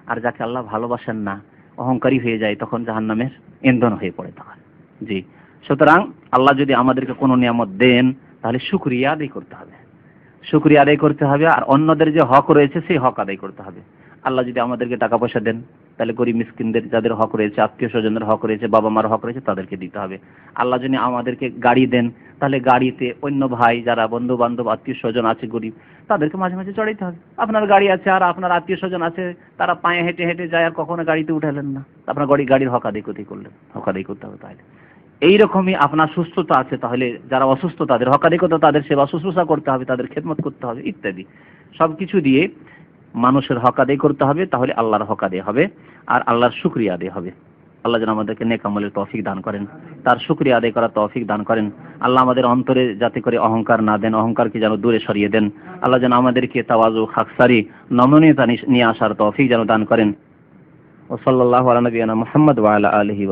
আর যাকে আল্লাহ ভালোবাসেন না, অহংকারী হয়ে যায়, তখন জাহান্নামের ইন্ধন হয়ে পড়ে তখন। জি। সুতরাং আল্লাহ যদি আমাদেরকে কোনো নিয়ামত দেন, তাহলে শুক্রিয়া আদায় করতে হবে। শুক্রিয়া আদায় করতে হবে, আর অন্যদের যে হক রয়েছে, সেই হক আদায় করতে হবে। আল্লাহ যদি আমাদেরকে টাকা পয়সা দেন, তাহলে গরিব মিসকিনদের যাদের হক রয়েছে, আত্মীয় স্বজনের হক রয়েছে, বাবা মার হক রয়েছে, তাদেরকে দিতে হবে। আল্লাহ যদি আমাদেরকে গাড়ি দেন, তাহলে গাড়িতে অন্য ভাই, যারা বন্ধু বান্ধব আত্মীয় স্বজন আছে, গরিব, তাদেরকে মাঝে মাঝে চড়াইতে হবে। আপনার গাড়ি আছে, আর আপনার আত্মীয় স্বজন আছে, তারা পায়ে হেঁটে হেঁটে যায়, আর কখনো গাড়িতে উঠালেন না। আপনার গাড়ি, গাড়ির হক আদায় কোথায় করলেন, হক আদায় করতে হবে তাহলে। এইরকমই আপনার সুস্থতা আছে, তাহলে যারা অসুস্থ তাদের হক আদায় করতে তাদের সেবা শুশ্রূষা করতে হবে, তাদের খেদমত করতে হবে, ইত্যাদি। সব কিছু দিয়ে মানুষের হক আদায় করতে হবে, তাহলে আল্লাহর হক আদায় হবে, আর আল্লাহর শুক্রিয়া আদায় হবে। আল্লাহ যেন আমাদেরকে নেক আমলের তৌফিক দান করেন, তার শুক্রিয়া আদায় করার তৌফিক দান করেন। আল্লাহ আমাদের অন্তরে যাতে করে অহংকার না দেন, অহংকারকে যেন দূরে সরিয়ে দেন। আল্লাহ যেন আমাদেরকে তাওয়াজু খাকসারি, নমনীয়তা নিয়ে আসার তৌফিক যেন দান করেন। ও সাল্লাল্লাহু আলা নবিয়ানা মুহাম্মদ ওয়া আলা আলিহি